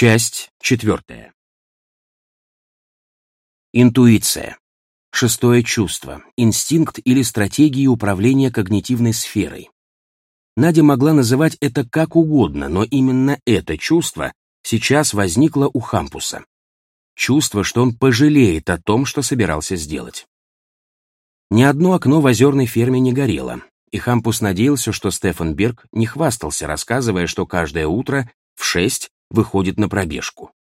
Часть четвертая. Интуиция. Шестое чувство, инстинкт или стратегия управления когнитивной сферой. Надя могла называть это как угодно, но именно это чувство сейчас возникло у Хампуса. Чувство, что он пожалеет о том, что собирался сделать. Ни одно окно в озерной ферме не горело, и Хампус надеялся, что Стефан Берг не хвастался, рассказывая, что каждое утро в шесть выходит на пробежку.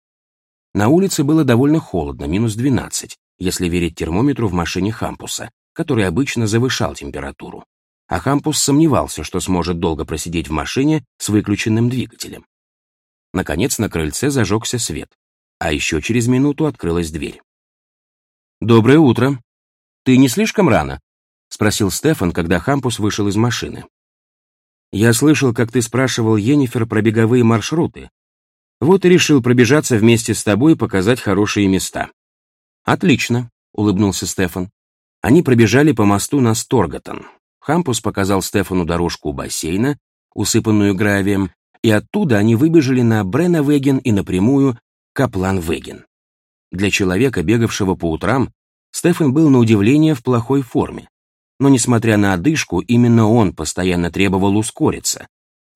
На улице было довольно холодно, минус 12, если верить термометру в машине Хампуса, который обычно завышал температуру. А Хампус сомневался, что сможет долго просидеть в машине с выключенным двигателем. Наконец на крыльце зажегся свет, а еще через минуту открылась дверь. «Доброе утро. Ты не слишком рано?» — спросил Стефан, когда Хампус вышел из машины. «Я слышал, как ты спрашивал Енифер про беговые маршруты. Вот и решил пробежаться вместе с тобой и показать хорошие места». «Отлично», — улыбнулся Стефан. Они пробежали по мосту на Сторготон. Хампус показал Стефану дорожку у бассейна, усыпанную гравием, и оттуда они выбежали на Бренна-Веген и напрямую Каплан-Веген. Для человека, бегавшего по утрам, Стефан был на удивление в плохой форме. Но, несмотря на одышку, именно он постоянно требовал ускориться.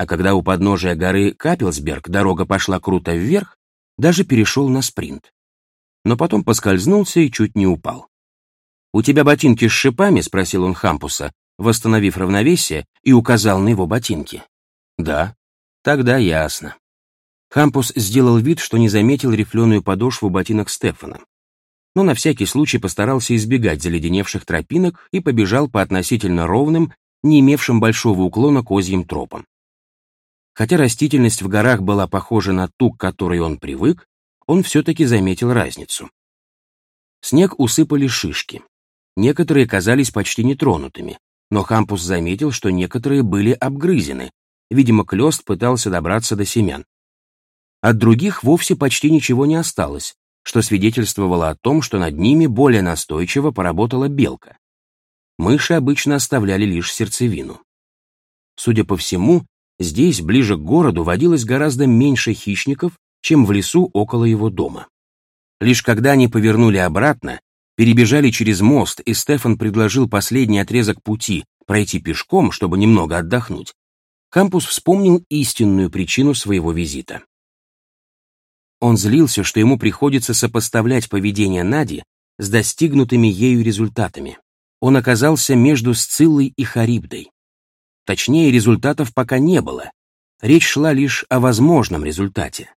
А когда у подножия горы Капелсберг дорога пошла круто вверх, даже перешел на спринт но потом поскользнулся и чуть не упал. «У тебя ботинки с шипами?» — спросил он Хампуса, восстановив равновесие и указал на его ботинки. «Да». «Тогда ясно». Хампус сделал вид, что не заметил рифленую подошву ботинок Стефана. Но на всякий случай постарался избегать заледеневших тропинок и побежал по относительно ровным, не имевшим большого уклона козьим тропам. Хотя растительность в горах была похожа на ту, к которой он привык, он все-таки заметил разницу. Снег усыпали шишки. Некоторые казались почти нетронутыми, но Хампус заметил, что некоторые были обгрызены. Видимо, Клёст пытался добраться до семян. От других вовсе почти ничего не осталось, что свидетельствовало о том, что над ними более настойчиво поработала белка. Мыши обычно оставляли лишь сердцевину. Судя по всему, здесь, ближе к городу, водилось гораздо меньше хищников, чем в лесу около его дома. Лишь когда они повернули обратно, перебежали через мост, и Стефан предложил последний отрезок пути пройти пешком, чтобы немного отдохнуть, Кампус вспомнил истинную причину своего визита. Он злился, что ему приходится сопоставлять поведение Нади с достигнутыми ею результатами. Он оказался между Сциллой и Харибдой. Точнее, результатов пока не было. Речь шла лишь о возможном результате.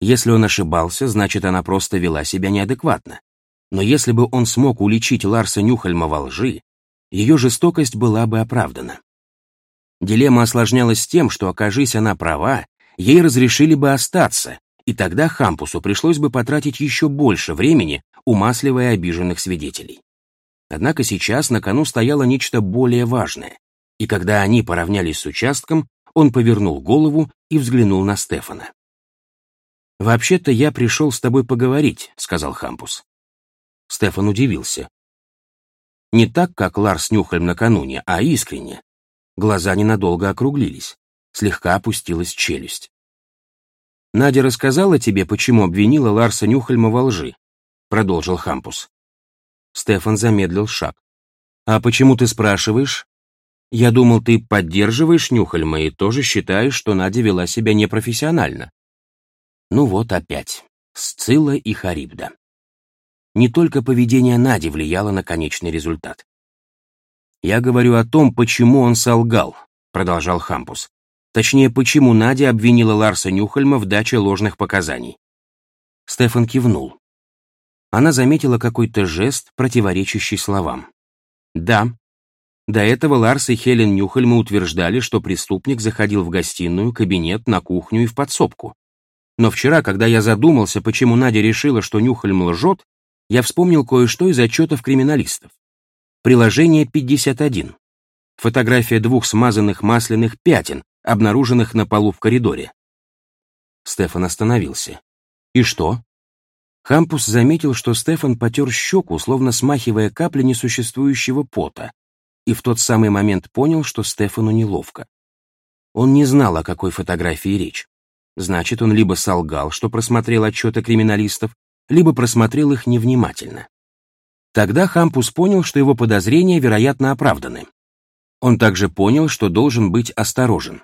Если он ошибался, значит, она просто вела себя неадекватно. Но если бы он смог уличить Ларса Нюхальма во лжи, ее жестокость была бы оправдана. Дилемма осложнялась тем, что, окажись она права, ей разрешили бы остаться, и тогда Хампусу пришлось бы потратить еще больше времени, умасливая обиженных свидетелей. Однако сейчас на кону стояло нечто более важное, и когда они поравнялись с участком, он повернул голову и взглянул на Стефана. «Вообще-то я пришел с тобой поговорить», — сказал Хампус. Стефан удивился. Не так, как Ларс Нюхальм накануне, а искренне. Глаза ненадолго округлились, слегка опустилась челюсть. «Надя рассказала тебе, почему обвинила Ларса Нюхальма во лжи?» — продолжил Хампус. Стефан замедлил шаг. «А почему ты спрашиваешь?» «Я думал, ты поддерживаешь Нюхальма и тоже считаешь, что Надя вела себя непрофессионально». Ну вот опять. Сцилла и Харибда. Не только поведение Нади влияло на конечный результат. «Я говорю о том, почему он солгал», — продолжал Хампус. Точнее, почему Надя обвинила Ларса Нюхальма в даче ложных показаний. Стефан кивнул. Она заметила какой-то жест, противоречащий словам. «Да». До этого Ларс и Хелен Нюхальма утверждали, что преступник заходил в гостиную, кабинет, на кухню и в подсобку. Но вчера, когда я задумался, почему Надя решила, что Нюхальм лжет, я вспомнил кое-что из отчетов криминалистов. Приложение 51. Фотография двух смазанных масляных пятен, обнаруженных на полу в коридоре. Стефан остановился. «И что?» Хампус заметил, что Стефан потер щеку, словно смахивая капли несуществующего пота, и в тот самый момент понял, что Стефану неловко. Он не знал, о какой фотографии речь. Значит, он либо солгал, что просмотрел отчеты криминалистов, либо просмотрел их невнимательно. Тогда Хампус понял, что его подозрения, вероятно, оправданы. Он также понял, что должен быть осторожен.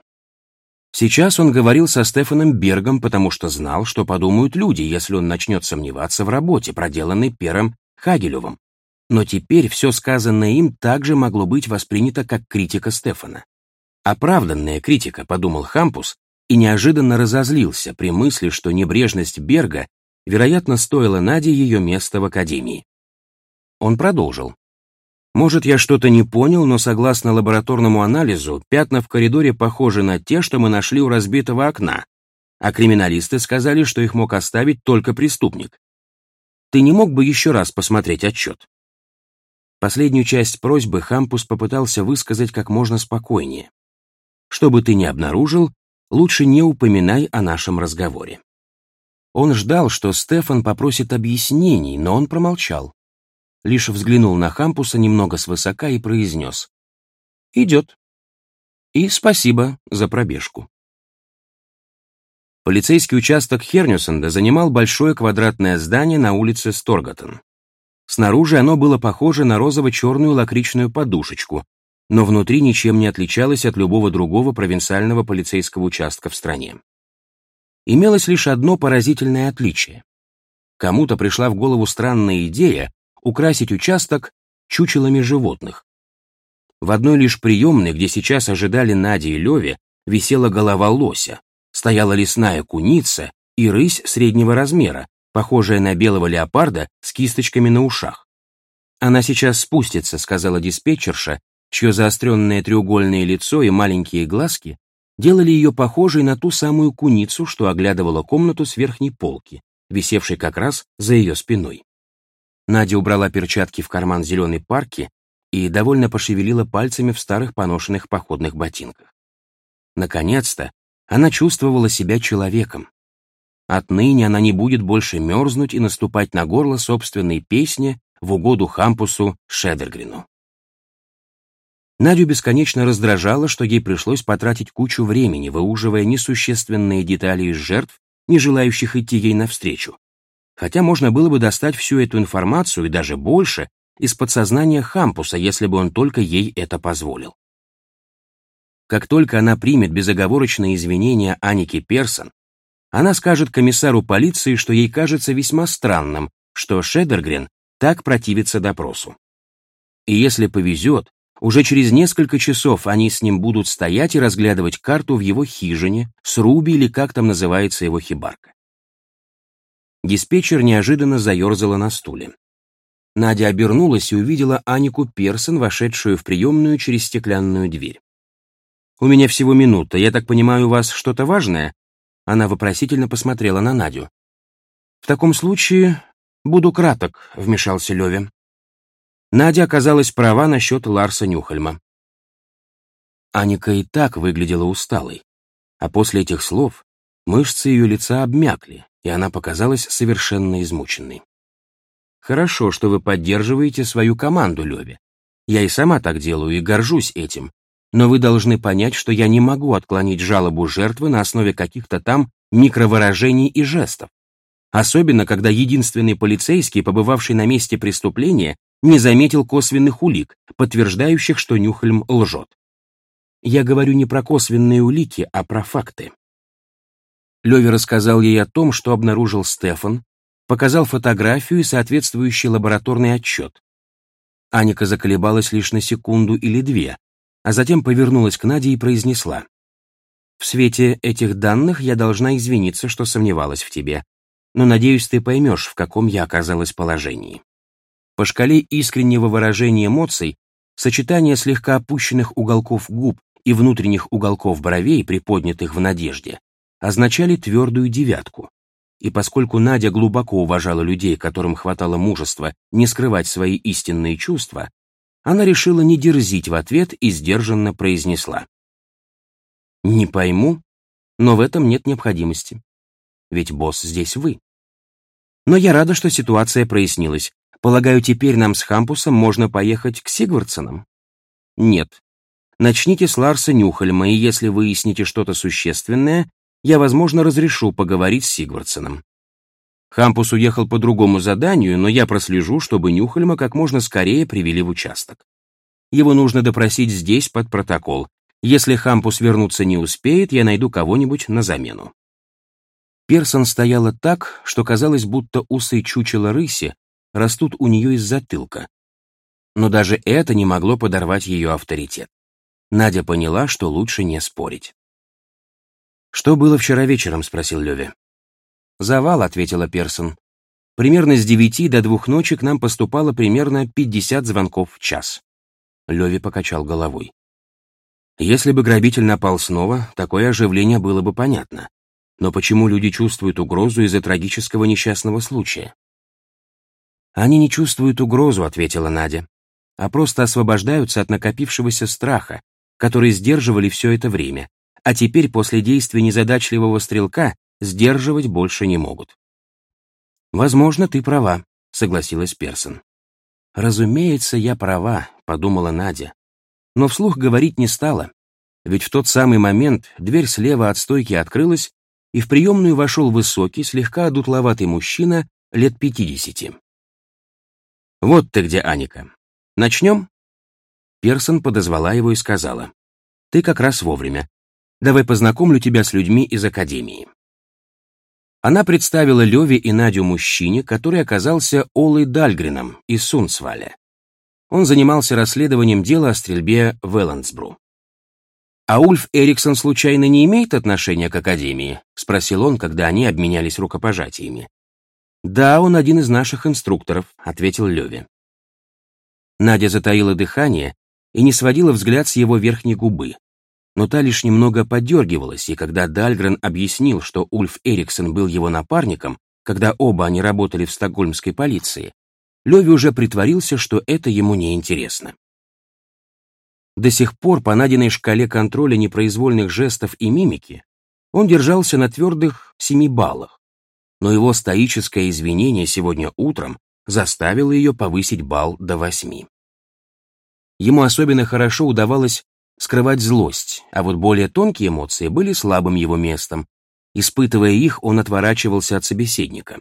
Сейчас он говорил со Стефаном Бергом, потому что знал, что подумают люди, если он начнет сомневаться в работе, проделанной Пером Хагелевым. Но теперь все сказанное им также могло быть воспринято как критика Стефана. Оправданная критика, подумал Хампус, и неожиданно разозлился при мысли, что небрежность Берга, вероятно, стоила Наде ее места в академии. Он продолжил. Может, я что-то не понял, но согласно лабораторному анализу, пятна в коридоре похожи на те, что мы нашли у разбитого окна, а криминалисты сказали, что их мог оставить только преступник. Ты не мог бы еще раз посмотреть отчет? Последнюю часть просьбы Хампус попытался высказать как можно спокойнее. Что бы ты ни обнаружил, лучше не упоминай о нашем разговоре. Он ждал, что Стефан попросит объяснений, но он промолчал лишь взглянул на Хампуса немного свысока и произнес. «Идет. И спасибо за пробежку». Полицейский участок Хернюсенда занимал большое квадратное здание на улице Сторгатон. Снаружи оно было похоже на розово-черную лакричную подушечку, но внутри ничем не отличалось от любого другого провинциального полицейского участка в стране. Имелось лишь одно поразительное отличие. Кому-то пришла в голову странная идея украсить участок чучелами животных. В одной лишь приемной, где сейчас ожидали Надя и Леве, висела голова лося, стояла лесная куница и рысь среднего размера, похожая на белого леопарда с кисточками на ушах. «Она сейчас спустится», — сказала диспетчерша, чье заостренное треугольное лицо и маленькие глазки делали ее похожей на ту самую куницу, что оглядывала комнату с верхней полки, висевшей как раз за ее спиной. Надя убрала перчатки в карман зеленой парки и довольно пошевелила пальцами в старых поношенных походных ботинках. Наконец-то она чувствовала себя человеком. Отныне она не будет больше мерзнуть и наступать на горло собственной песни в угоду Хампусу Шедергрину. Надю бесконечно раздражало, что ей пришлось потратить кучу времени, выуживая несущественные детали из жертв, не желающих идти ей навстречу, хотя можно было бы достать всю эту информацию и даже больше из подсознания Хампуса, если бы он только ей это позволил. Как только она примет безоговорочные извинения Аники Персон, она скажет комиссару полиции, что ей кажется весьма странным, что Шедергрен так противится допросу. И если повезет, уже через несколько часов они с ним будут стоять и разглядывать карту в его хижине, с Руби или как там называется его хибарка. Диспетчер неожиданно заерзала на стуле. Надя обернулась и увидела Анику Персон, вошедшую в приемную через стеклянную дверь. «У меня всего минута. Я так понимаю, у вас что-то важное?» Она вопросительно посмотрела на Надю. «В таком случае буду краток», — вмешался Леве. Надя оказалась права насчет Ларса Нюхальма. Аника и так выглядела усталой, а после этих слов мышцы ее лица обмякли, и она показалась совершенно измученной. «Хорошо, что вы поддерживаете свою команду, Леви. Я и сама так делаю и горжусь этим. Но вы должны понять, что я не могу отклонить жалобу жертвы на основе каких-то там микровыражений и жестов. Особенно, когда единственный полицейский, побывавший на месте преступления, не заметил косвенных улик, подтверждающих, что Нюхельм лжет. Я говорю не про косвенные улики, а про факты. Леви рассказал ей о том, что обнаружил Стефан, показал фотографию и соответствующий лабораторный отчет. Аника заколебалась лишь на секунду или две, а затем повернулась к Наде и произнесла. «В свете этих данных я должна извиниться, что сомневалась в тебе, но надеюсь, ты поймешь, в каком я оказалась положении». По шкале искреннего выражения эмоций, сочетание слегка опущенных уголков губ и внутренних уголков бровей, приподнятых в надежде, означали твердую девятку. И поскольку Надя глубоко уважала людей, которым хватало мужества не скрывать свои истинные чувства, она решила не дерзить в ответ и сдержанно произнесла. «Не пойму, но в этом нет необходимости. Ведь босс здесь вы. Но я рада, что ситуация прояснилась. Полагаю, теперь нам с Хампусом можно поехать к Сигвардсонам?» «Нет. Начните с Ларса Нюхальма, и если выясните что-то существенное, я, возможно, разрешу поговорить с Сигвардсоном. Хампус уехал по другому заданию, но я прослежу, чтобы Нюхальма как можно скорее привели в участок. Его нужно допросить здесь под протокол. Если Хампус вернуться не успеет, я найду кого-нибудь на замену. Персон стояла так, что казалось, будто усы чучела рыси растут у нее из затылка. Но даже это не могло подорвать ее авторитет. Надя поняла, что лучше не спорить. «Что было вчера вечером?» — спросил Леви. «Завал», — ответила Персон. «Примерно с девяти до двух ночи к нам поступало примерно пятьдесят звонков в час». Леви покачал головой. «Если бы грабитель напал снова, такое оживление было бы понятно. Но почему люди чувствуют угрозу из-за трагического несчастного случая? «Они не чувствуют угрозу», — ответила Надя, «а просто освобождаются от накопившегося страха, который сдерживали все это время, а теперь после действия незадачливого стрелка сдерживать больше не могут». «Возможно, ты права», — согласилась Персон. «Разумеется, я права», — подумала Надя. Но вслух говорить не стала, ведь в тот самый момент дверь слева от стойки открылась, и в приемную вошел высокий, слегка одутловатый мужчина лет пятидесяти. «Вот ты где, Аника. Начнем?» Персон подозвала его и сказала. «Ты как раз вовремя. Давай познакомлю тебя с людьми из Академии». Она представила Леви и Надю мужчине, который оказался Олой Дальгрином из Сунсваля. Он занимался расследованием дела о стрельбе в Эллендсбру. «А Ульф Эриксон случайно не имеет отношения к Академии?» — спросил он, когда они обменялись рукопожатиями. «Да, он один из наших инструкторов», — ответил Леви. Надя затаила дыхание и не сводила взгляд с его верхней губы. Но та лишь немного подергивалась, и когда Дальгрен объяснил, что Ульф Эриксон был его напарником, когда оба они работали в стокгольмской полиции, Леви уже притворился, что это ему не интересно. До сих пор по найденной шкале контроля непроизвольных жестов и мимики он держался на твердых семи баллах, но его стоическое извинение сегодня утром заставило ее повысить балл до восьми. Ему особенно хорошо удавалось скрывать злость, а вот более тонкие эмоции были слабым его местом. Испытывая их, он отворачивался от собеседника.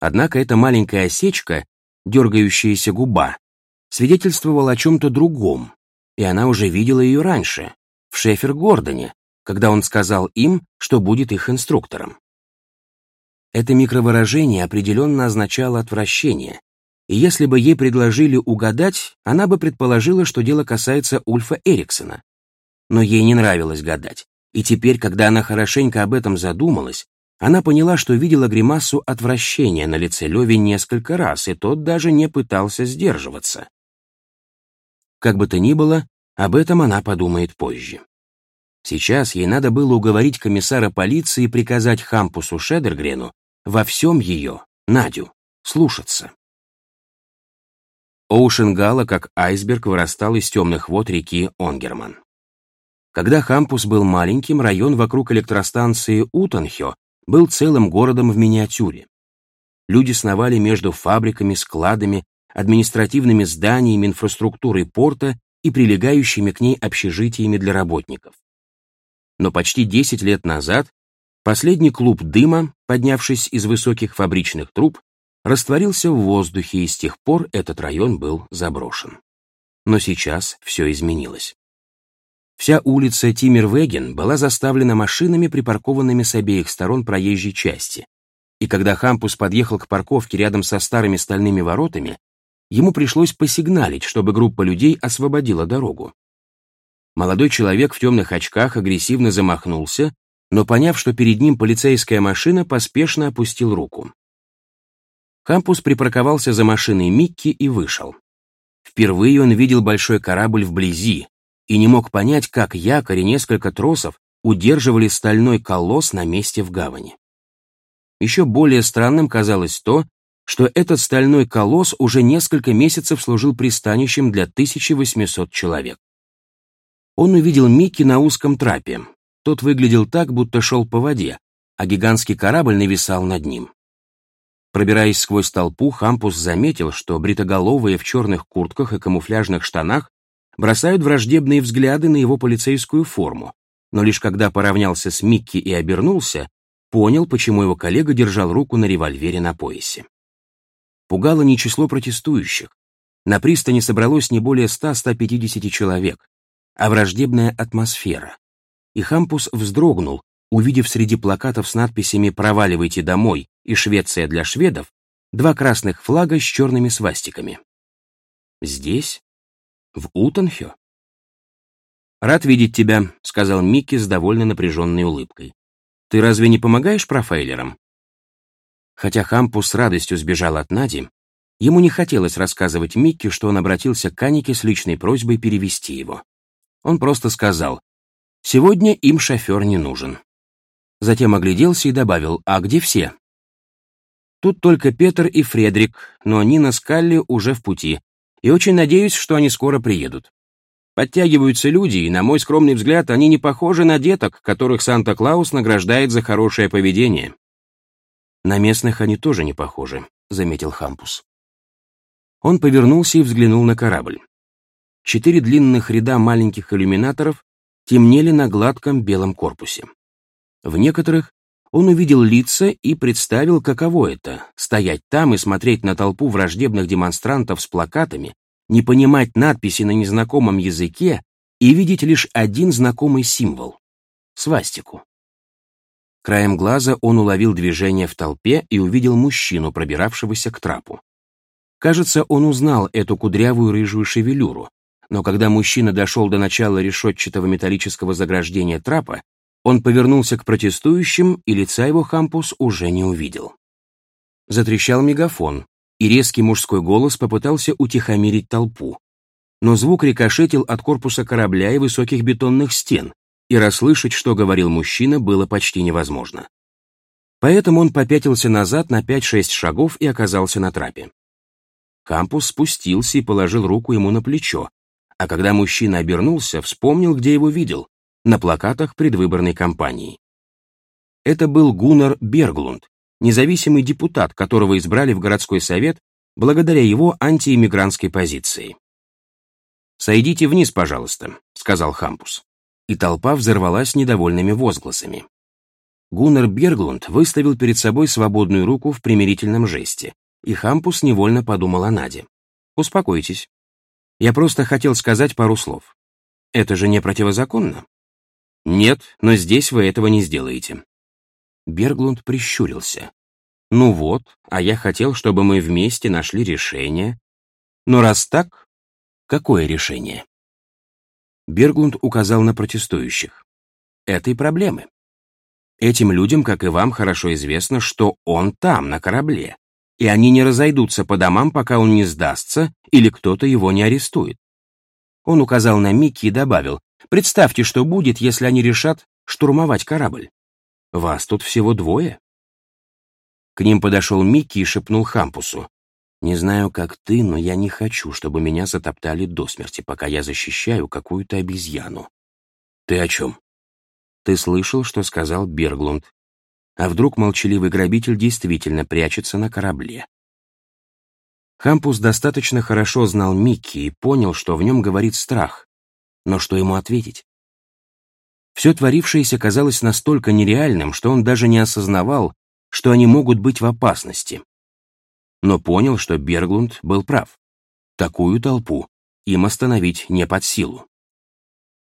Однако эта маленькая осечка, дергающаяся губа, свидетельствовала о чем-то другом, и она уже видела ее раньше, в Шефер-Гордоне, когда он сказал им, что будет их инструктором. Это микровыражение определенно означало отвращение, и если бы ей предложили угадать, она бы предположила, что дело касается Ульфа Эриксона. Но ей не нравилось гадать, и теперь, когда она хорошенько об этом задумалась, она поняла, что видела гримасу отвращения на лице Леви несколько раз, и тот даже не пытался сдерживаться. Как бы то ни было, об этом она подумает позже. Сейчас ей надо было уговорить комиссара полиции приказать Хампусу Шедергрену во всем ее, Надю, слушаться. Оушенгала, как айсберг, вырастал из темных вод реки Онгерман. Когда Хампус был маленьким, район вокруг электростанции Утанхё был целым городом в миниатюре. Люди сновали между фабриками, складами, административными зданиями, инфраструктурой порта и прилегающими к ней общежитиями для работников. Но почти 10 лет назад последний клуб дыма, поднявшись из высоких фабричных труб, растворился в воздухе, и с тех пор этот район был заброшен. Но сейчас все изменилось. Вся улица Тимирвеген была заставлена машинами, припаркованными с обеих сторон проезжей части. И когда Хампус подъехал к парковке рядом со старыми стальными воротами, ему пришлось посигналить, чтобы группа людей освободила дорогу. Молодой человек в темных очках агрессивно замахнулся, но, поняв, что перед ним полицейская машина, поспешно опустил руку. Хампус припарковался за машиной Микки и вышел. Впервые он видел большой корабль вблизи и не мог понять, как якорь и несколько тросов удерживали стальной колосс на месте в гавани. Еще более странным казалось то, что этот стальной колосс уже несколько месяцев служил пристанищем для 1800 человек. Он увидел Микки на узком трапе. Тот выглядел так, будто шел по воде, а гигантский корабль нависал над ним. Пробираясь сквозь толпу, Хампус заметил, что бритоголовые в черных куртках и камуфляжных штанах бросают враждебные взгляды на его полицейскую форму, но лишь когда поравнялся с Микки и обернулся, понял, почему его коллега держал руку на револьвере на поясе. Пугало не число протестующих. На пристани собралось не более 100-150 человек, а враждебная атмосфера. И Хампус вздрогнул, увидев среди плакатов с надписями «Проваливайте домой» и «Швеция для шведов» два красных флага с черными свастиками. Здесь? В Утонхё? «Рад видеть тебя», — сказал Микки с довольно напряженной улыбкой. «Ты разве не помогаешь профайлерам?» Хотя Хампус с радостью сбежал от Нади, ему не хотелось рассказывать Микки, что он обратился к Канике с личной просьбой перевести его. Он просто сказал, «Сегодня им шофер не нужен». Затем огляделся и добавил, «А где все?» Тут только Петр и Фредрик, но Нина с Калли уже в пути, и очень надеюсь, что они скоро приедут. Подтягиваются люди, и, на мой скромный взгляд, они не похожи на деток, которых Санта-Клаус награждает за хорошее поведение. На местных они тоже не похожи, заметил Хампус. Он повернулся и взглянул на корабль. Четыре длинных ряда маленьких иллюминаторов темнели на гладком белом корпусе. В некоторых он увидел лица и представил, каково это — стоять там и смотреть на толпу враждебных демонстрантов с плакатами, не понимать надписи на незнакомом языке и видеть лишь один знакомый символ — свастику. Краем глаза он уловил движение в толпе и увидел мужчину, пробиравшегося к трапу. Кажется, он узнал эту кудрявую рыжую шевелюру, но когда мужчина дошел до начала решетчатого металлического заграждения трапа, он повернулся к протестующим, и лица его Хампус уже не увидел. Затрещал мегафон, и резкий мужской голос попытался утихомирить толпу. Но звук рикошетил от корпуса корабля и высоких бетонных стен, и расслышать, что говорил мужчина, было почти невозможно. Поэтому он попятился назад на 5-6 шагов и оказался на трапе. Кампус спустился и положил руку ему на плечо, а когда мужчина обернулся, вспомнил, где его видел, на плакатах предвыборной кампании. Это был Гуннар Берглунд, независимый депутат, которого избрали в городской совет благодаря его антииммигрантской позиции. «Сойдите вниз, пожалуйста», — сказал Хампус. И толпа взорвалась недовольными возгласами. Гуннар Берглунд выставил перед собой свободную руку в примирительном жесте, и Хампус невольно подумал о Наде. «Успокойтесь. Я просто хотел сказать пару слов. Это же не противозаконно? Нет, но здесь вы этого не сделаете. Берглунд прищурился. Ну вот, а я хотел, чтобы мы вместе нашли решение. Но раз так, какое решение? Берглунд указал на протестующих. Этой проблемы. Этим людям, как и вам, хорошо известно, что он там, на корабле, и они не разойдутся по домам, пока он не сдастся или кто-то его не арестует. Он указал на Микки и добавил, представьте, что будет, если они решат штурмовать корабль. Вас тут всего двое. К ним подошел Микки и шепнул Хампусу. «Не знаю, как ты, но я не хочу, чтобы меня затоптали до смерти, пока я защищаю какую-то обезьяну». «Ты о чем?» «Ты слышал, что сказал Берглунд?» А вдруг молчаливый грабитель действительно прячется на корабле? Хампус достаточно хорошо знал Микки и понял, что в нем говорит страх. Но что ему ответить? Все творившееся казалось настолько нереальным, что он даже не осознавал, что они могут быть в опасности. Но понял, что Берглунд был прав. Такую толпу им остановить не под силу.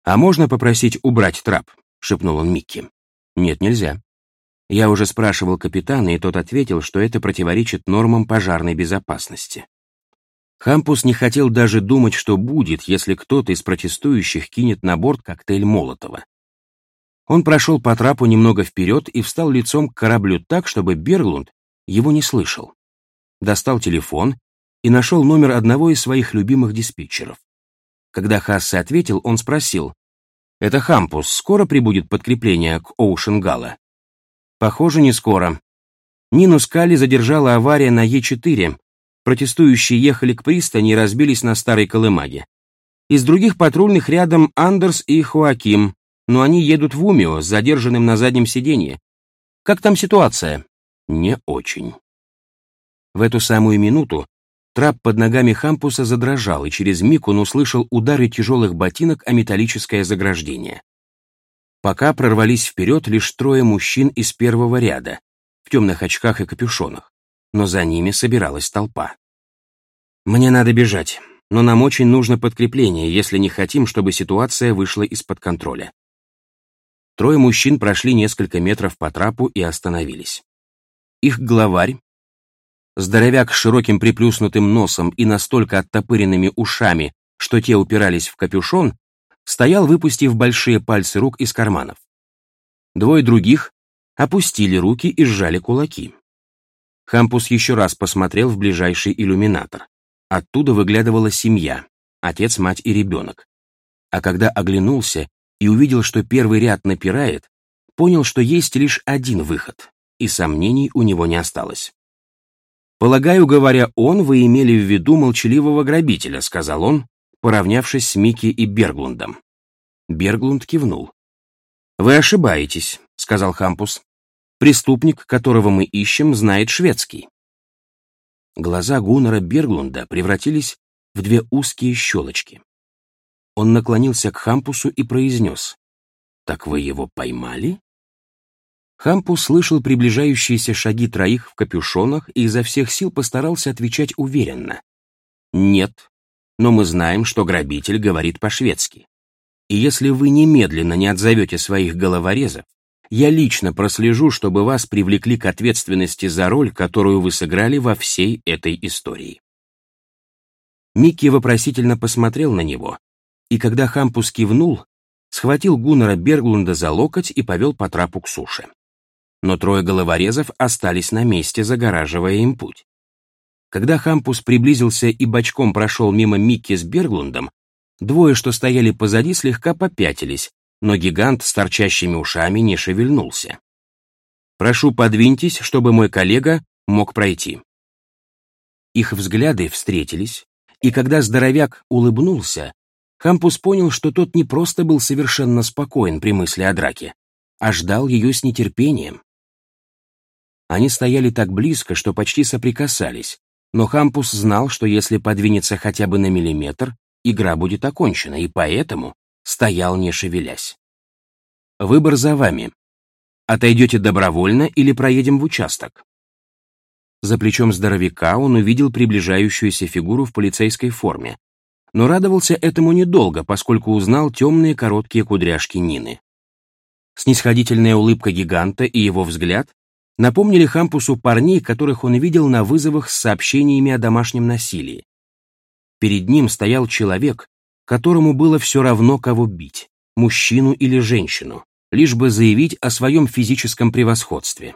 «А можно попросить убрать трап?» — шепнул он Микки. «Нет, нельзя. Я уже спрашивал капитана, и тот ответил, что это противоречит нормам пожарной безопасности. Хампус не хотел даже думать, что будет, если кто-то из протестующих кинет на борт коктейль Молотова. Он прошел по трапу немного вперед и встал лицом к кораблю так, чтобы Берглунд его не слышал. Достал телефон и нашел номер одного из своих любимых диспетчеров. Когда Хассе ответил, он спросил, «Это Хампус, скоро прибудет подкрепление к Оушенгала?» Похоже, не скоро. Нину Скали задержала авария на Е4. Протестующие ехали к пристани и разбились на старой колымаге. Из других патрульных рядом Андерс и Хоаким, но они едут в Умио с задержанным на заднем сиденье. Как там ситуация? Не очень. В эту самую минуту трап под ногами Хампуса задрожал, и через миг он услышал удары тяжелых ботинок о металлическое заграждение. Пока прорвались вперед лишь трое мужчин из первого ряда, в темных очках и капюшонах, но за ними собиралась толпа. «Мне надо бежать, но нам очень нужно подкрепление, если не хотим, чтобы ситуация вышла из-под контроля». Трое мужчин прошли несколько метров по трапу и остановились. Их главарь, здоровяк с широким приплюснутым носом и настолько оттопыренными ушами, что те упирались в капюшон, стоял, выпустив большие пальцы рук из карманов. Двое других опустили руки и сжали кулаки. Хампус еще раз посмотрел в ближайший иллюминатор. Оттуда выглядывала семья, отец, мать и ребенок. А когда оглянулся и увидел, что первый ряд напирает, понял, что есть лишь один выход, и сомнений у него не осталось. «Полагаю, говоря он, вы имели в виду молчаливого грабителя», — сказал он, поравнявшись с Микки и Берглундом. Берглунд кивнул. «Вы ошибаетесь», — сказал Хампус. «Преступник, которого мы ищем, знает шведский». Глаза Гуннера Берглунда превратились в две узкие щелочки. Он наклонился к Хампусу и произнес. «Так вы его поймали?» Хампус слышал приближающиеся шаги троих в капюшонах и изо всех сил постарался отвечать уверенно. «Нет, но мы знаем, что грабитель говорит по-шведски. И если вы немедленно не отзовете своих головорезов, я лично прослежу, чтобы вас привлекли к ответственности за роль, которую вы сыграли во всей этой истории. Микки вопросительно посмотрел на него, и когда Хампус кивнул, схватил Гуннера Берглунда за локоть и повел по трапу к суше. Но трое головорезов остались на месте, загораживая им путь. Когда Хампус приблизился и бочком прошел мимо Микки с Берглундом, двое, что стояли позади, слегка попятились, но гигант с торчащими ушами не шевельнулся. «Прошу, подвиньтесь, чтобы мой коллега мог пройти». Их взгляды встретились, и когда здоровяк улыбнулся, Хампус понял, что тот не просто был совершенно спокоен при мысли о драке, а ждал ее с нетерпением. Они стояли так близко, что почти соприкасались, но Хампус знал, что если подвинется хотя бы на миллиметр, игра будет окончена, и поэтому стоял не шевелясь. Выбор за вами. Отойдете добровольно или проедем в участок? За плечом здоровяка он увидел приближающуюся фигуру в полицейской форме, но радовался этому недолго, поскольку узнал темные короткие кудряшки Нины. Снисходительная улыбка гиганта и его взгляд напомнили Хампусу парней, которых он видел на вызовах с сообщениями о домашнем насилии. Перед ним стоял человек, которому было все равно, кого бить, мужчину или женщину, лишь бы заявить о своем физическом превосходстве.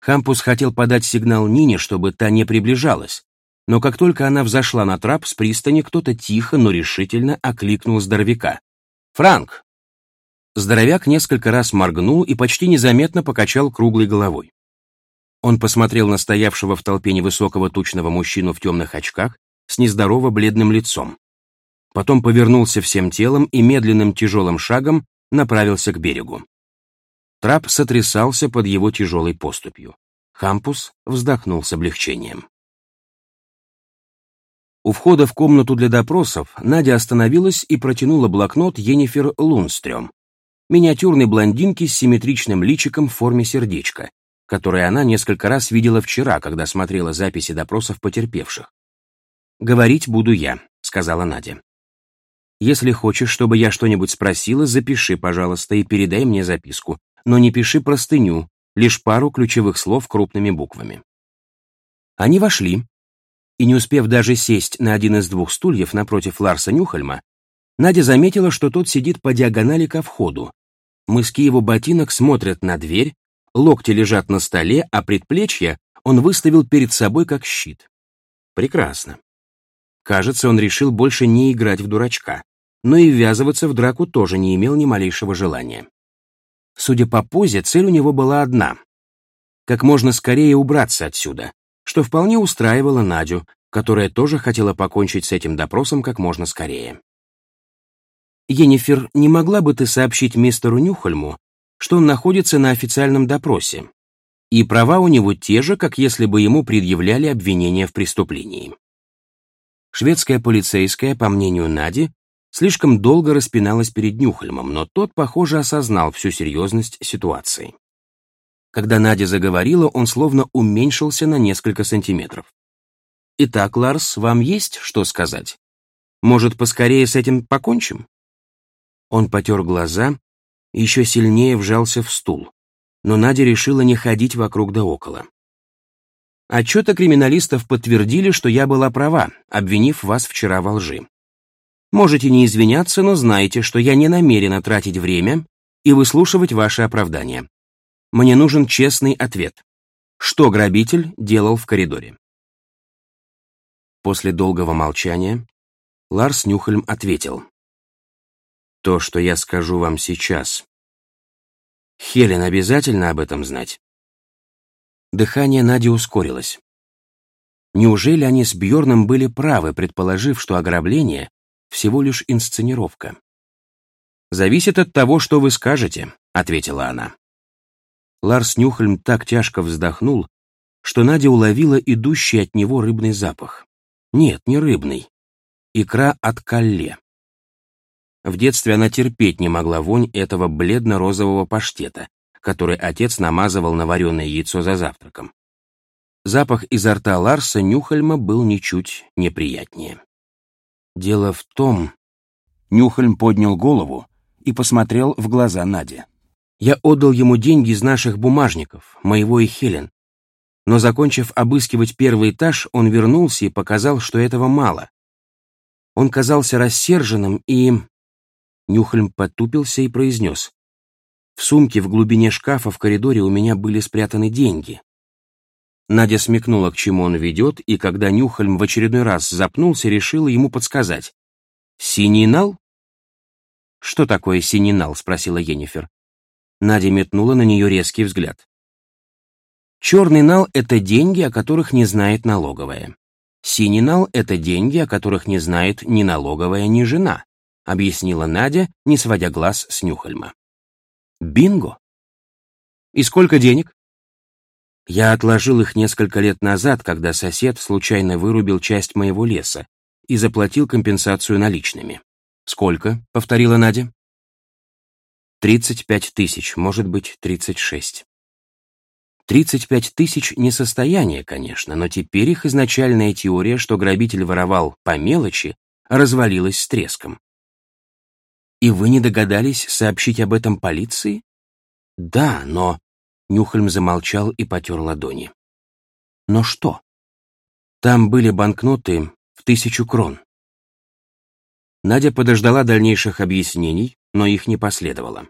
Хампус хотел подать сигнал Нине, чтобы та не приближалась, но как только она взошла на трап с пристани, кто-то тихо, но решительно окликнул здоровяка. «Франк, Здоровяк несколько раз моргнул и почти незаметно покачал круглой головой. Он посмотрел на стоявшего в толпе невысокого тучного мужчину в темных очках с нездорово бледным лицом. Потом повернулся всем телом и медленным тяжелым шагом направился к берегу. Трап сотрясался под его тяжелой поступью. Хампус вздохнул с облегчением. У входа в комнату для допросов Надя остановилась и протянула блокнот Енифер Лунстрём, миниатюрной блондинки с симметричным личиком в форме сердечка, которое она несколько раз видела вчера, когда смотрела записи допросов потерпевших. «Говорить буду я», — сказала Надя. «Если хочешь, чтобы я что-нибудь спросила, запиши, пожалуйста, и передай мне записку, но не пиши простыню, лишь пару ключевых слов крупными буквами». Они вошли, и не успев даже сесть на один из двух стульев напротив Ларса Нюхальма, Надя заметила, что тот сидит по диагонали ко входу, Мыски его ботинок смотрят на дверь, локти лежат на столе, а предплечья он выставил перед собой как щит. Прекрасно. Кажется, он решил больше не играть в дурачка, но и ввязываться в драку тоже не имел ни малейшего желания. Судя по позе, цель у него была одна — как можно скорее убраться отсюда, что вполне устраивало Надю, которая тоже хотела покончить с этим допросом как можно скорее. «Енифер, не могла бы ты сообщить мистеру Нюхальму, что он находится на официальном допросе, и права у него те же, как если бы ему предъявляли обвинение в преступлении?» Шведская полицейская, по мнению Нади, слишком долго распиналась перед Нюхальмом, но тот, похоже, осознал всю серьезность ситуации. Когда Надя заговорила, он словно уменьшился на несколько сантиметров. «Итак, Ларс, вам есть что сказать? Может, поскорее с этим покончим?» Он потер глаза и еще сильнее вжался в стул, но Надя решила не ходить вокруг да около. Отчеты криминалистов подтвердили, что я была права, обвинив вас вчера во лжи. Можете не извиняться, но знайте, что я не намерена тратить время и выслушивать ваши оправдания. Мне нужен честный ответ. Что грабитель делал в коридоре? После долгого молчания Ларс Нюхельм ответил. То, что я скажу вам сейчас. Хелен обязательно об этом знать. Дыхание Нади ускорилось. Неужели они с Бьорном были правы, предположив, что ограбление всего лишь инсценировка? «Зависит от того, что вы скажете», — ответила она. Ларс Нюхельм так тяжко вздохнул, что Надя уловила идущий от него рыбный запах. Нет, не рыбный. Икра от калле. В детстве она терпеть не могла вонь этого бледно-розового паштета, который отец намазывал на вареное яйцо за завтраком. Запах изо рта Ларса Нюхельма был ничуть неприятнее. Дело в том... Нюхельм поднял голову и посмотрел в глаза Наде. Я отдал ему деньги из наших бумажников, моего и Хелен. Но, закончив обыскивать первый этаж, он вернулся и показал, что этого мало. Он казался рассерженным и... Нюхельм потупился и произнес. В сумке в глубине шкафа в коридоре у меня были спрятаны деньги. Надя смекнула, к чему он ведет, и когда Нюхельм в очередной раз запнулся, решила ему подсказать. «Синий нал?» «Что такое синий нал?» — спросила Енифер. Надя метнула на нее резкий взгляд. Черный нал — это деньги, о которых не знает налоговая. Синий нал — это деньги, о которых не знает ни налоговая, ни жена, объяснила Надя, не сводя глаз с Нюхальма. Бинго! И сколько денег? Я отложил их несколько лет назад, когда сосед случайно вырубил часть моего леса и заплатил компенсацию наличными. Сколько? — повторила Надя. Тридцать пять тысяч, может быть, тридцать шесть. Тридцать пять тысяч не состояние, конечно, но теперь их изначальная теория, что грабитель воровал по мелочи, развалилась с треском. И вы не догадались сообщить об этом полиции? Да, но... Нюхальм замолчал и потер ладони. Но что? Там были банкноты в тысячу крон. Надя подождала дальнейших объяснений, но их не последовало.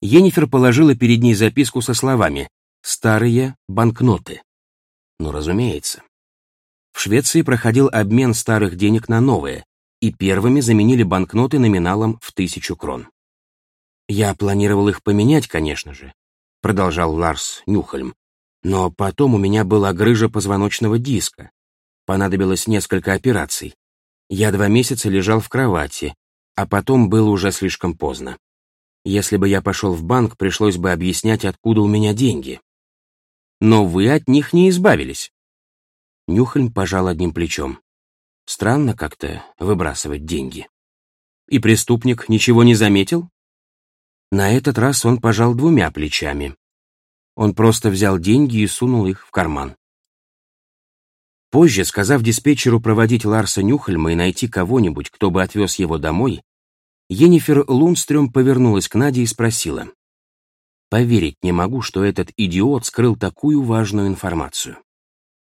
Енифер положила перед ней записку со словами «старые банкноты». Ну, разумеется. В Швеции проходил обмен старых денег на новые, и первыми заменили банкноты номиналом в тысячу крон. «Я планировал их поменять, конечно же», — продолжал Ларс Нюхальм, «но потом у меня была грыжа позвоночного диска. Понадобилось несколько операций. Я два месяца лежал в кровати, а потом было уже слишком поздно. Если бы я пошел в банк, пришлось бы объяснять, откуда у меня деньги. Но вы от них не избавились. Нюхальм пожал одним плечом. Странно как-то выбрасывать деньги. И преступник ничего не заметил? На этот раз он пожал двумя плечами. Он просто взял деньги и сунул их в карман. Позже, сказав диспетчеру проводить Ларса Нюхальма и найти кого-нибудь, кто бы отвез его домой, Енифер Лунстрём повернулась к Наде и спросила. «Поверить не могу, что этот идиот скрыл такую важную информацию.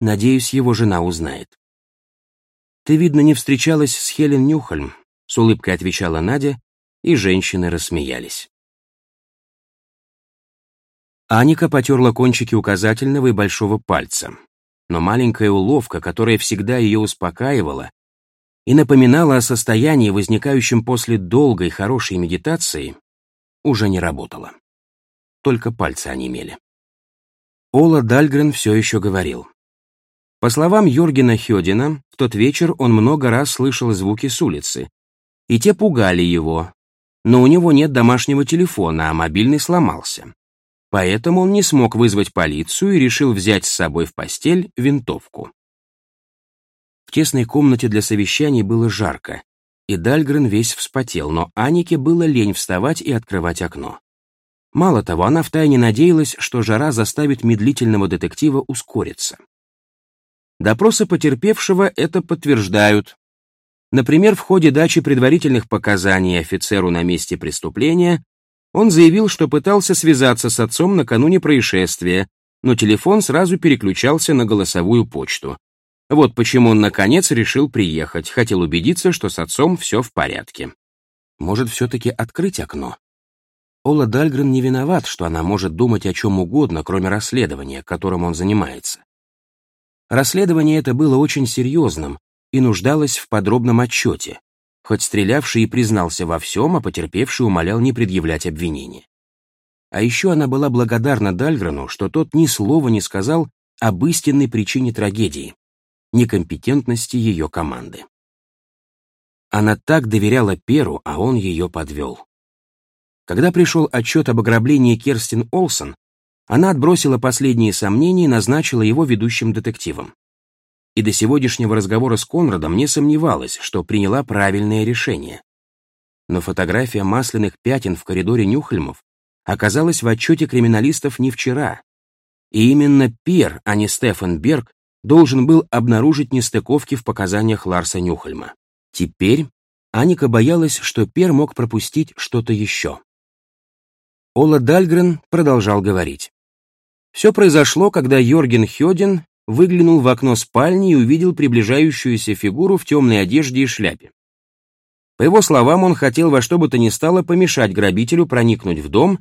Надеюсь, его жена узнает». «Ты, видно, не встречалась с Хелен Нюхальм», — с улыбкой отвечала Надя, и женщины рассмеялись. Аника потерла кончики указательного и большого пальца, но маленькая уловка, которая всегда ее успокаивала, и напоминала о состоянии, возникающем после долгой хорошей медитации, уже не работала. Только пальцы онемели. Ола Дальгрен все еще говорил. По словам Йоргена Хёдина, в тот вечер он много раз слышал звуки с улицы, и те пугали его, но у него нет домашнего телефона, а мобильный сломался. Поэтому он не смог вызвать полицию и решил взять с собой в постель винтовку. В тесной комнате для совещаний было жарко, и Дальгрен весь вспотел, но Анике было лень вставать и открывать окно. Мало того, она втайне надеялась, что жара заставит медлительного детектива ускориться. Допросы потерпевшего это подтверждают. Например, в ходе дачи предварительных показаний офицеру на месте преступления он заявил, что пытался связаться с отцом накануне происшествия, но телефон сразу переключался на голосовую почту. Вот почему он, наконец, решил приехать, хотел убедиться, что с отцом все в порядке. Может, все-таки открыть окно? Ола Дальгрен не виноват, что она может думать о чем угодно, кроме расследования, которым он занимается. Расследование это было очень серьезным и нуждалось в подробном отчете, хоть стрелявший и признался во всем, а потерпевший умолял не предъявлять обвинения. А еще она была благодарна Дальгрену, что тот ни слова не сказал об истинной причине трагедии, некомпетентности ее команды. Она так доверяла Перу, а он ее подвел. Когда пришел отчет об ограблении Керстин Олсон, она отбросила последние сомнения и назначила его ведущим детективом. И до сегодняшнего разговора с Конрадом не сомневалась, что приняла правильное решение. Но фотография масляных пятен в коридоре Нюхельмов оказалась в отчете криминалистов не вчера. И именно Пер, а не Стефан Берг, должен был обнаружить нестыковки в показаниях Ларса Нюхельма. Теперь Аника боялась, что Пер мог пропустить что-то еще. Ола Дальгрен продолжал говорить. Все произошло, когда Йорген Хёден выглянул в окно спальни и увидел приближающуюся фигуру в темной одежде и шляпе. По его словам, он хотел во что бы то ни стало помешать грабителю проникнуть в дом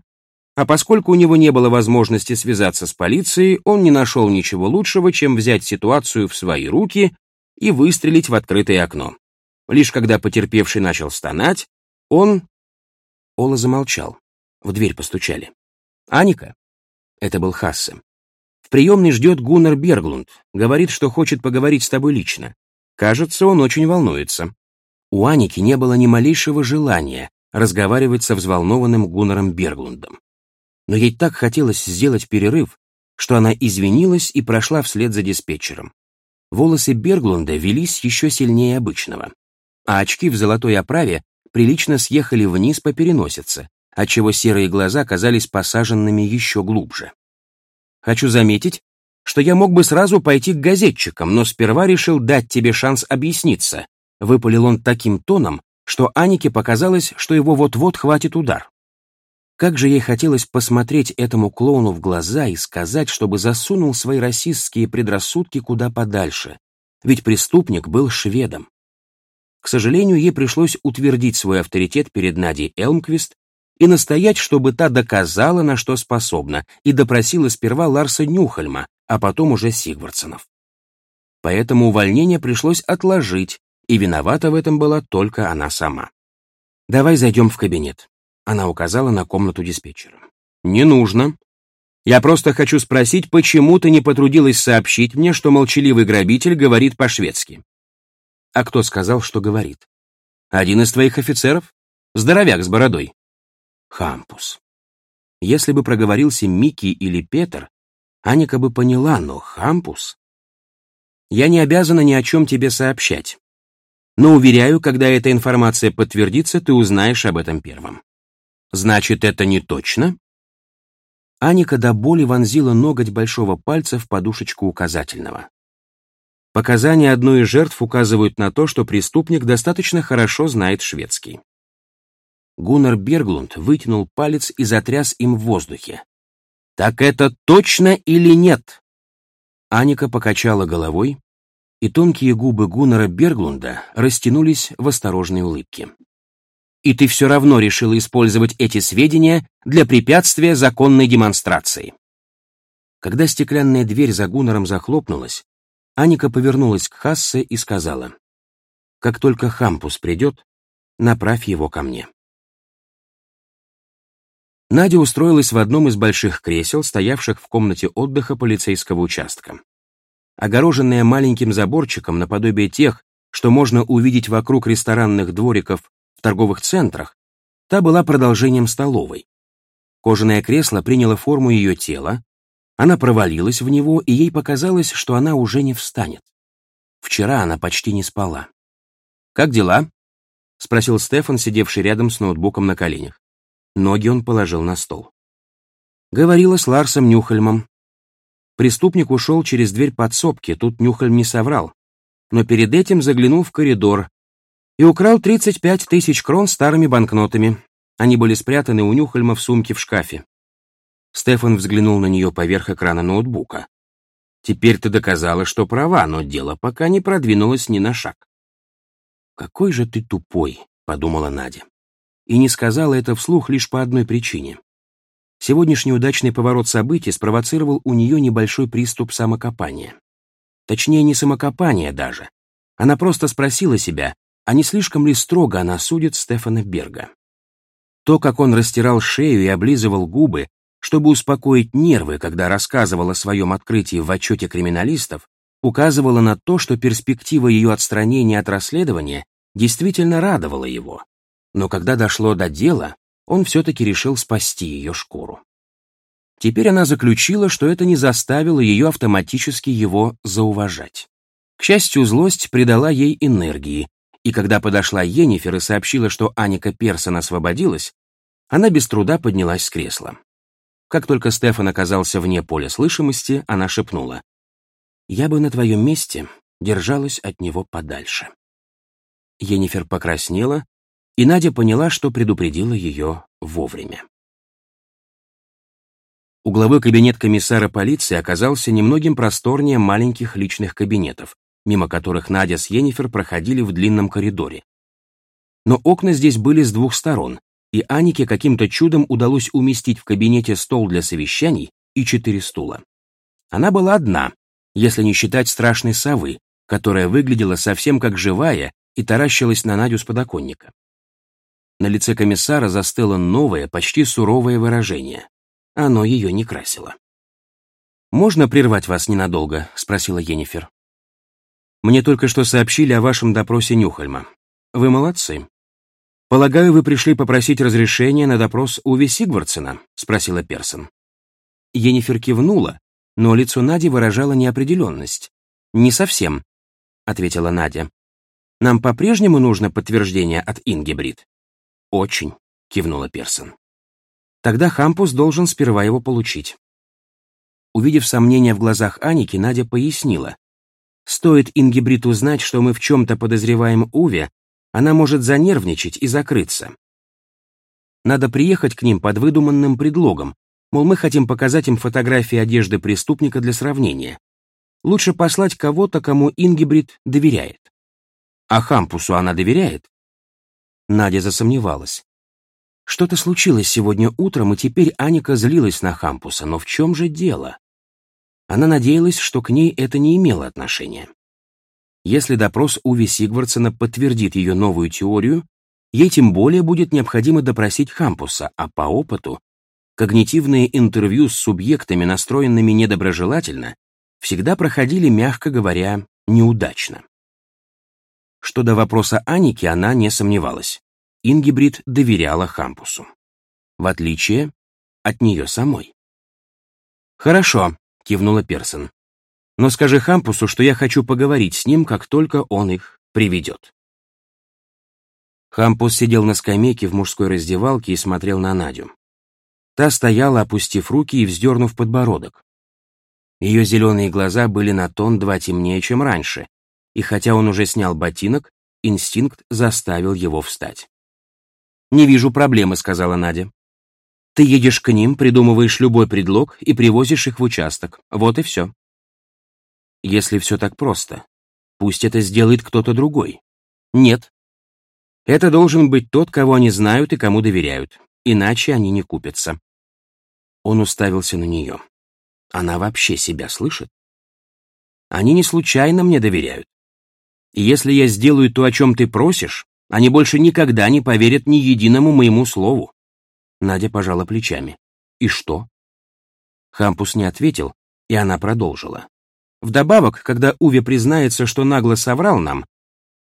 а поскольку у него не было возможности связаться с полицией, он не нашел ничего лучшего, чем взять ситуацию в свои руки и выстрелить в открытое окно. Лишь когда потерпевший начал стонать, он... Ола замолчал. В дверь постучали. «Аника?» Это был Хассе. «В приемной ждет Гуннар Берглунд. Говорит, что хочет поговорить с тобой лично. Кажется, он очень волнуется». У Аники не было ни малейшего желания разговаривать со взволнованным Гуннаром Берглундом но ей так хотелось сделать перерыв, что она извинилась и прошла вслед за диспетчером. Волосы Берглунда велись еще сильнее обычного, а очки в золотой оправе прилично съехали вниз по переносице, отчего серые глаза казались посаженными еще глубже. «Хочу заметить, что я мог бы сразу пойти к газетчикам, но сперва решил дать тебе шанс объясниться», выпалил он таким тоном, что Анике показалось, что его вот-вот хватит удар. Как же ей хотелось посмотреть этому клоуну в глаза и сказать, чтобы засунул свои расистские предрассудки куда подальше, ведь преступник был шведом. К сожалению, ей пришлось утвердить свой авторитет перед Надей Элмквист и настоять, чтобы та доказала, на что способна, и допросила сперва Ларса Нюхальма, а потом уже Сигвардсонов. Поэтому увольнение пришлось отложить, и виновата в этом была только она сама. «Давай зайдем в кабинет», она указала на комнату диспетчера. «Не нужно. Я просто хочу спросить, почему ты не потрудилась сообщить мне, что молчаливый грабитель говорит по-шведски?» «А кто сказал, что говорит?» «Один из твоих офицеров? Здоровяк с бородой». «Хампус. Если бы проговорился Микки или Петр, Аника бы поняла, но Хампус...» «Я не обязана ни о чем тебе сообщать. Но, уверяю, когда эта информация подтвердится, ты узнаешь об этом первым. Значит, это не точно? Аника до боли вонзила ноготь большого пальца в подушечку указательного. Показания одной из жертв указывают на то, что преступник достаточно хорошо знает шведский. Гуннар Берглунд вытянул палец и затряс им в воздухе. «Так это точно или нет?» Аника покачала головой, и тонкие губы Гуннара Берглунда растянулись в осторожной улыбке и ты все равно решила использовать эти сведения для препятствия законной демонстрации. Когда стеклянная дверь за Гуннером захлопнулась, Аника повернулась к Хассе и сказала, «Как только Хампус придет, направь его ко мне». Надя устроилась в одном из больших кресел, стоявших в комнате отдыха полицейского участка. Огороженная маленьким заборчиком наподобие тех, что можно увидеть вокруг ресторанных двориков в торговых центрах, та была продолжением столовой. Кожаное кресло приняло форму ее тела, она провалилась в него, и ей показалось, что она уже не встанет. Вчера она почти не спала. «Как дела?» — спросил Стефан, сидевший рядом с ноутбуком на коленях. Ноги он положил на стол. Говорила с Ларсом Нюхальмом. Преступник ушел через дверь подсобки, тут Нюхальм не соврал. Но перед этим заглянул в коридор и украл 35 тысяч крон старыми банкнотами. Они были спрятаны у Нюхальма в сумке в шкафе. Стефан взглянул на нее поверх экрана ноутбука. «Теперь ты доказала, что права, но дело пока не продвинулось ни на шаг». «Какой же ты тупой», — подумала Надя. И не сказала это вслух лишь по одной причине. Сегодняшний удачный поворот событий спровоцировал у нее небольшой приступ самокопания. Точнее, не самокопания даже. Она просто спросила себя, а не слишком ли строго она судит Стефана Берга. То, как он растирал шею и облизывал губы, чтобы успокоить нервы, когда рассказывал о своем открытии в отчете криминалистов, указывало на то, что перспектива ее отстранения от расследования действительно радовала его. Но когда дошло до дела, он все-таки решил спасти ее шкуру. Теперь она заключила, что это не заставило ее автоматически его зауважать. К счастью, злость придала ей энергии, и когда подошла Енифер и сообщила, что Аника Персон освободилась, она без труда поднялась с кресла. Как только Стефан оказался вне поля слышимости, она шепнула. «Я бы на твоем месте держалась от него подальше». Енифер покраснела, и Надя поняла, что предупредила ее вовремя. Угловой кабинет комиссара полиции оказался немногим просторнее маленьких личных кабинетов, мимо которых Надя с Енифер проходили в длинном коридоре. Но окна здесь были с двух сторон, и Анике каким-то чудом удалось уместить в кабинете стол для совещаний и четыре стула. Она была одна, если не считать страшной совы, которая выглядела совсем как живая и таращилась на Надю с подоконника. На лице комиссара застыло новое, почти суровое выражение. Оно ее не красило. «Можно прервать вас ненадолго?» — спросила Енифер. «Мне только что сообщили о вашем допросе Нюхальма. Вы молодцы. «Полагаю, вы пришли попросить разрешения на допрос Уви Сигвардсена?» — спросила Персон. Енифер кивнула, но лицо Нади выражало неопределенность. «Не совсем», — ответила Надя. «Нам по-прежнему нужно подтверждение от Ингебрид?» «Очень», — кивнула Персон. «Тогда Хампус должен сперва его получить». Увидев сомнения в глазах Аники, Надя пояснила. «Стоит Ингебрид узнать, что мы в чем-то подозреваем Уве, она может занервничать и закрыться. Надо приехать к ним под выдуманным предлогом, мол, мы хотим показать им фотографии одежды преступника для сравнения. Лучше послать кого-то, кому Ингибрид доверяет. А Хампусу она доверяет? Надя засомневалась. Что-то случилось сегодня утром, и теперь Аника злилась на Хампуса, но в чем же дело? Она надеялась, что к ней это не имело отношения. Если допрос Уви Сигвардсена подтвердит ее новую теорию, ей тем более будет необходимо допросить Хампуса, а по опыту когнитивные интервью с субъектами, настроенными недоброжелательно, всегда проходили, мягко говоря, неудачно. Что до вопроса Аники, она не сомневалась. Ингибрид доверяла Хампусу. В отличие от нее самой. «Хорошо», — кивнула Персон. Но скажи Хампусу, что я хочу поговорить с ним, как только он их приведет. Хампус сидел на скамейке в мужской раздевалке и смотрел на Надю. Та стояла, опустив руки и вздернув подбородок. Ее зеленые глаза были на тон два темнее, чем раньше, и хотя он уже снял ботинок, инстинкт заставил его встать. «Не вижу проблемы», — сказала Надя. «Ты едешь к ним, придумываешь любой предлог и привозишь их в участок. Вот и все. Если все так просто, пусть это сделает кто-то другой. Нет. Это должен быть тот, кого они знают и кому доверяют, иначе они не купятся. Он уставился на нее. Она вообще себя слышит? Они не случайно мне доверяют. Если я сделаю то, о чем ты просишь, они больше никогда не поверят ни единому моему слову. Надя пожала плечами. И что? Хампус не ответил, и она продолжила. Вдобавок, когда Уве признается, что нагло соврал нам,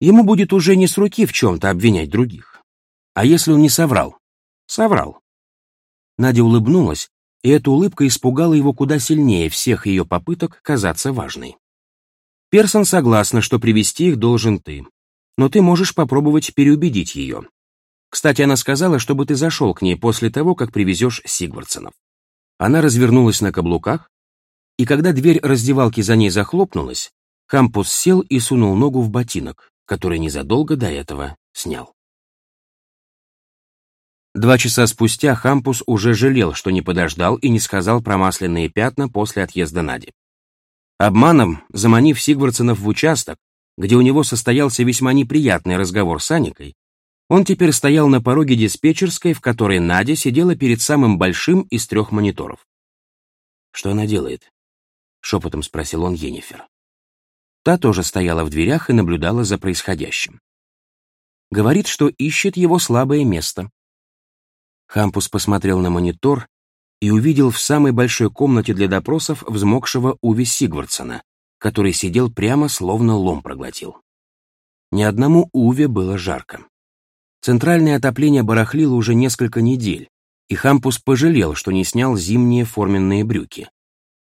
ему будет уже не с руки в чем-то обвинять других. А если он не соврал? Соврал. Надя улыбнулась, и эта улыбка испугала его куда сильнее всех ее попыток казаться важной. Персон согласна, что привести их должен ты. но ты можешь попробовать переубедить ее. Кстати, она сказала, чтобы ты зашел к ней после того, как привезешь Сигвардсонов. Она развернулась на каблуках, и когда дверь раздевалки за ней захлопнулась, Хампус сел и сунул ногу в ботинок, который незадолго до этого снял. Два часа спустя Хампус уже жалел, что не подождал и не сказал про масляные пятна после отъезда Нади. Обманом, заманив Сигвардсонов в участок, где у него состоялся весьма неприятный разговор с Аникой, он теперь стоял на пороге диспетчерской, в которой Надя сидела перед самым большим из трех мониторов. «Что она делает?» — шепотом спросил он Енифер. Та тоже стояла в дверях и наблюдала за происходящим. Говорит, что ищет его слабое место. Хампус посмотрел на монитор и увидел в самой большой комнате для допросов взмокшего Уви Сигвардсона, который сидел прямо, словно лом проглотил. Ни одному Уве было жарко. Центральное отопление барахлило уже несколько недель, и Хампус пожалел, что не снял зимние форменные брюки.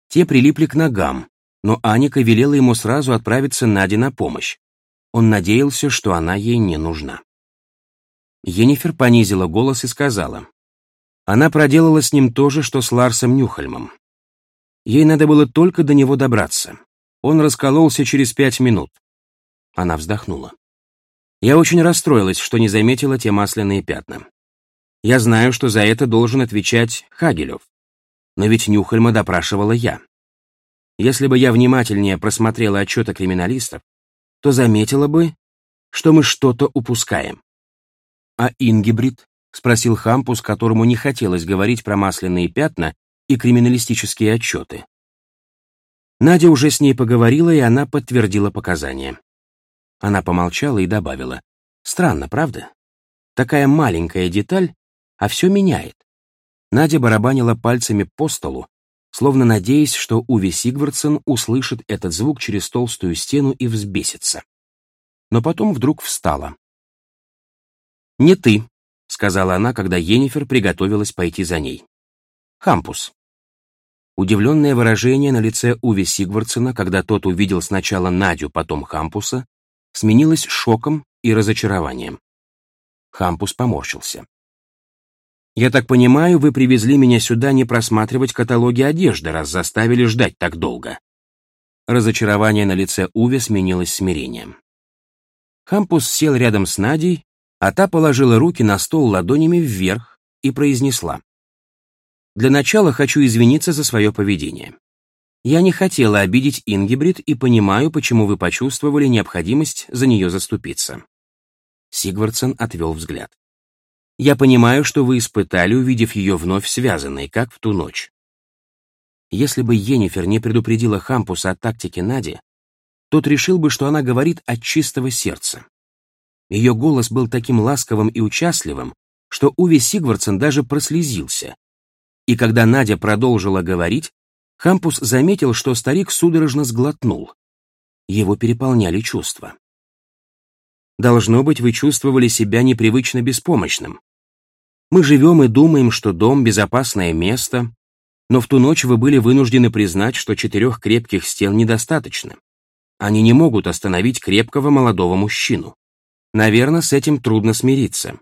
Те прилипли к ногам, но Аника велела ему сразу отправиться Наде на помощь. Он надеялся, что она ей не нужна. Енифер понизила голос и сказала. Она проделала с ним то же, что с Ларсом Нюхальмом. Ей надо было только до него добраться. Он раскололся через пять минут. Она вздохнула. Я очень расстроилась, что не заметила те масляные пятна. Я знаю, что за это должен отвечать Хагелев. Но ведь Нюхальма допрашивала я. Если бы я внимательнее просмотрела отчеты криминалистов, то заметила бы, что мы что-то упускаем. «А Ингибрид?» — спросил Хампус, которому не хотелось говорить про масляные пятна и криминалистические отчеты. Надя уже с ней поговорила, и она подтвердила показания. Она помолчала и добавила. «Странно, правда? Такая маленькая деталь, а все меняет». Надя барабанила пальцами по столу, словно надеясь, что Уви Сигвардсон услышит этот звук через толстую стену и взбесится. Но потом вдруг встала. «Не ты», — сказала она, когда Енифер приготовилась пойти за ней. «Хампус». Удивленное выражение на лице Уви Сигвардсона, когда тот увидел сначала Надю, потом Хампуса, сменилось шоком и разочарованием. Хампус поморщился. «Я так понимаю, вы привезли меня сюда не просматривать каталоги одежды, раз заставили ждать так долго». Разочарование на лице Уве сменилось смирением. Хампус сел рядом с Надей, а та положила руки на стол ладонями вверх и произнесла. «Для начала хочу извиниться за свое поведение. Я не хотела обидеть Ингибрид и понимаю, почему вы почувствовали необходимость за нее заступиться». Сигвардсон отвел взгляд. Я понимаю, что вы испытали, увидев ее вновь связанной, как в ту ночь. Если бы Енифер не предупредила Хампуса о тактике Нади, тот решил бы, что она говорит от чистого сердца. Ее голос был таким ласковым и участливым, что Уви Сигвардсен даже прослезился. И когда Надя продолжила говорить, Хампус заметил, что старик судорожно сглотнул. Его переполняли чувства. Должно быть, вы чувствовали себя непривычно беспомощным. Мы живем и думаем, что дом — безопасное место, но в ту ночь вы были вынуждены признать, что четырех крепких стен недостаточно. Они не могут остановить крепкого молодого мужчину. Наверное, с этим трудно смириться.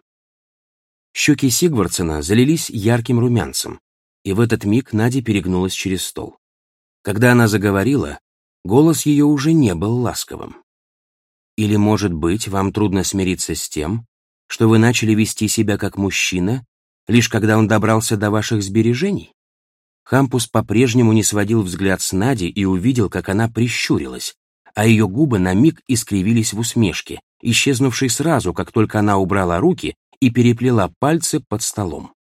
Щеки Сигвардсена залились ярким румянцем, и в этот миг Надя перегнулась через стол. Когда она заговорила, голос ее уже не был ласковым. Или, может быть, вам трудно смириться с тем, что вы начали вести себя как мужчина, лишь когда он добрался до ваших сбережений? Хампус по-прежнему не сводил взгляд с Нади и увидел, как она прищурилась, а ее губы на миг искривились в усмешке, исчезнувшей сразу, как только она убрала руки и переплела пальцы под столом.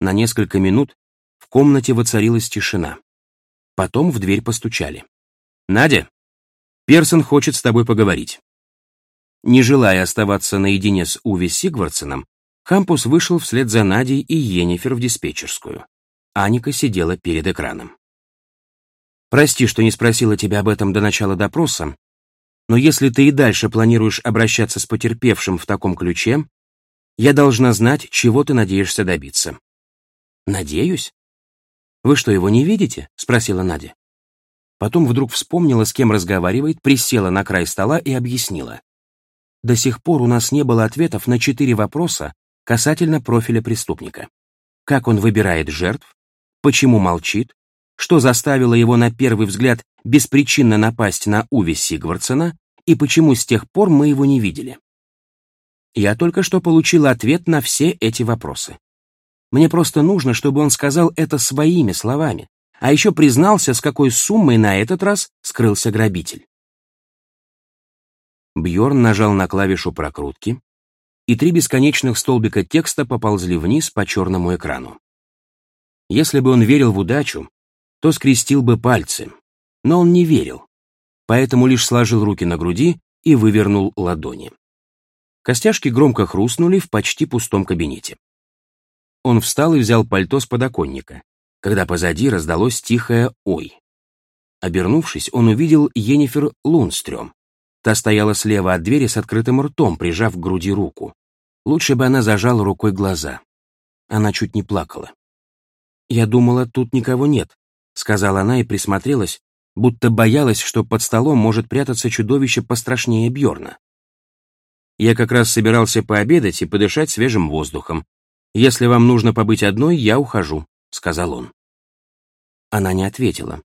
На несколько минут в комнате воцарилась тишина. Потом в дверь постучали. «Надя, Персон хочет с тобой поговорить». Не желая оставаться наедине с Уви Сигвардсеном, Хампус вышел вслед за Надей и Енифер в диспетчерскую. Аника сидела перед экраном. «Прости, что не спросила тебя об этом до начала допроса, но если ты и дальше планируешь обращаться с потерпевшим в таком ключе, я должна знать, чего ты надеешься добиться». «Надеюсь?» «Вы что, его не видите?» — спросила Надя. Потом вдруг вспомнила, с кем разговаривает, присела на край стола и объяснила. До сих пор у нас не было ответов на четыре вопроса касательно профиля преступника. Как он выбирает жертв? Почему молчит? Что заставило его на первый взгляд беспричинно напасть на Уви Сигвардсона? И почему с тех пор мы его не видели? Я только что получил ответ на все эти вопросы. Мне просто нужно, чтобы он сказал это своими словами, а еще признался, с какой суммой на этот раз скрылся грабитель. Бьорн нажал на клавишу прокрутки, и три бесконечных столбика текста поползли вниз по черному экрану. Если бы он верил в удачу, то скрестил бы пальцы, но он не верил, поэтому лишь сложил руки на груди и вывернул ладони. Костяшки громко хрустнули в почти пустом кабинете. Он встал и взял пальто с подоконника, когда позади раздалось тихое «Ой». Обернувшись, он увидел Енифер Лунстрём. Та стояла слева от двери с открытым ртом, прижав к груди руку. Лучше бы она зажала рукой глаза. Она чуть не плакала. «Я думала, тут никого нет», — сказала она и присмотрелась, будто боялась, что под столом может прятаться чудовище пострашнее Бьорна. «Я как раз собирался пообедать и подышать свежим воздухом. Если вам нужно побыть одной, я ухожу», — сказал он. Она не ответила,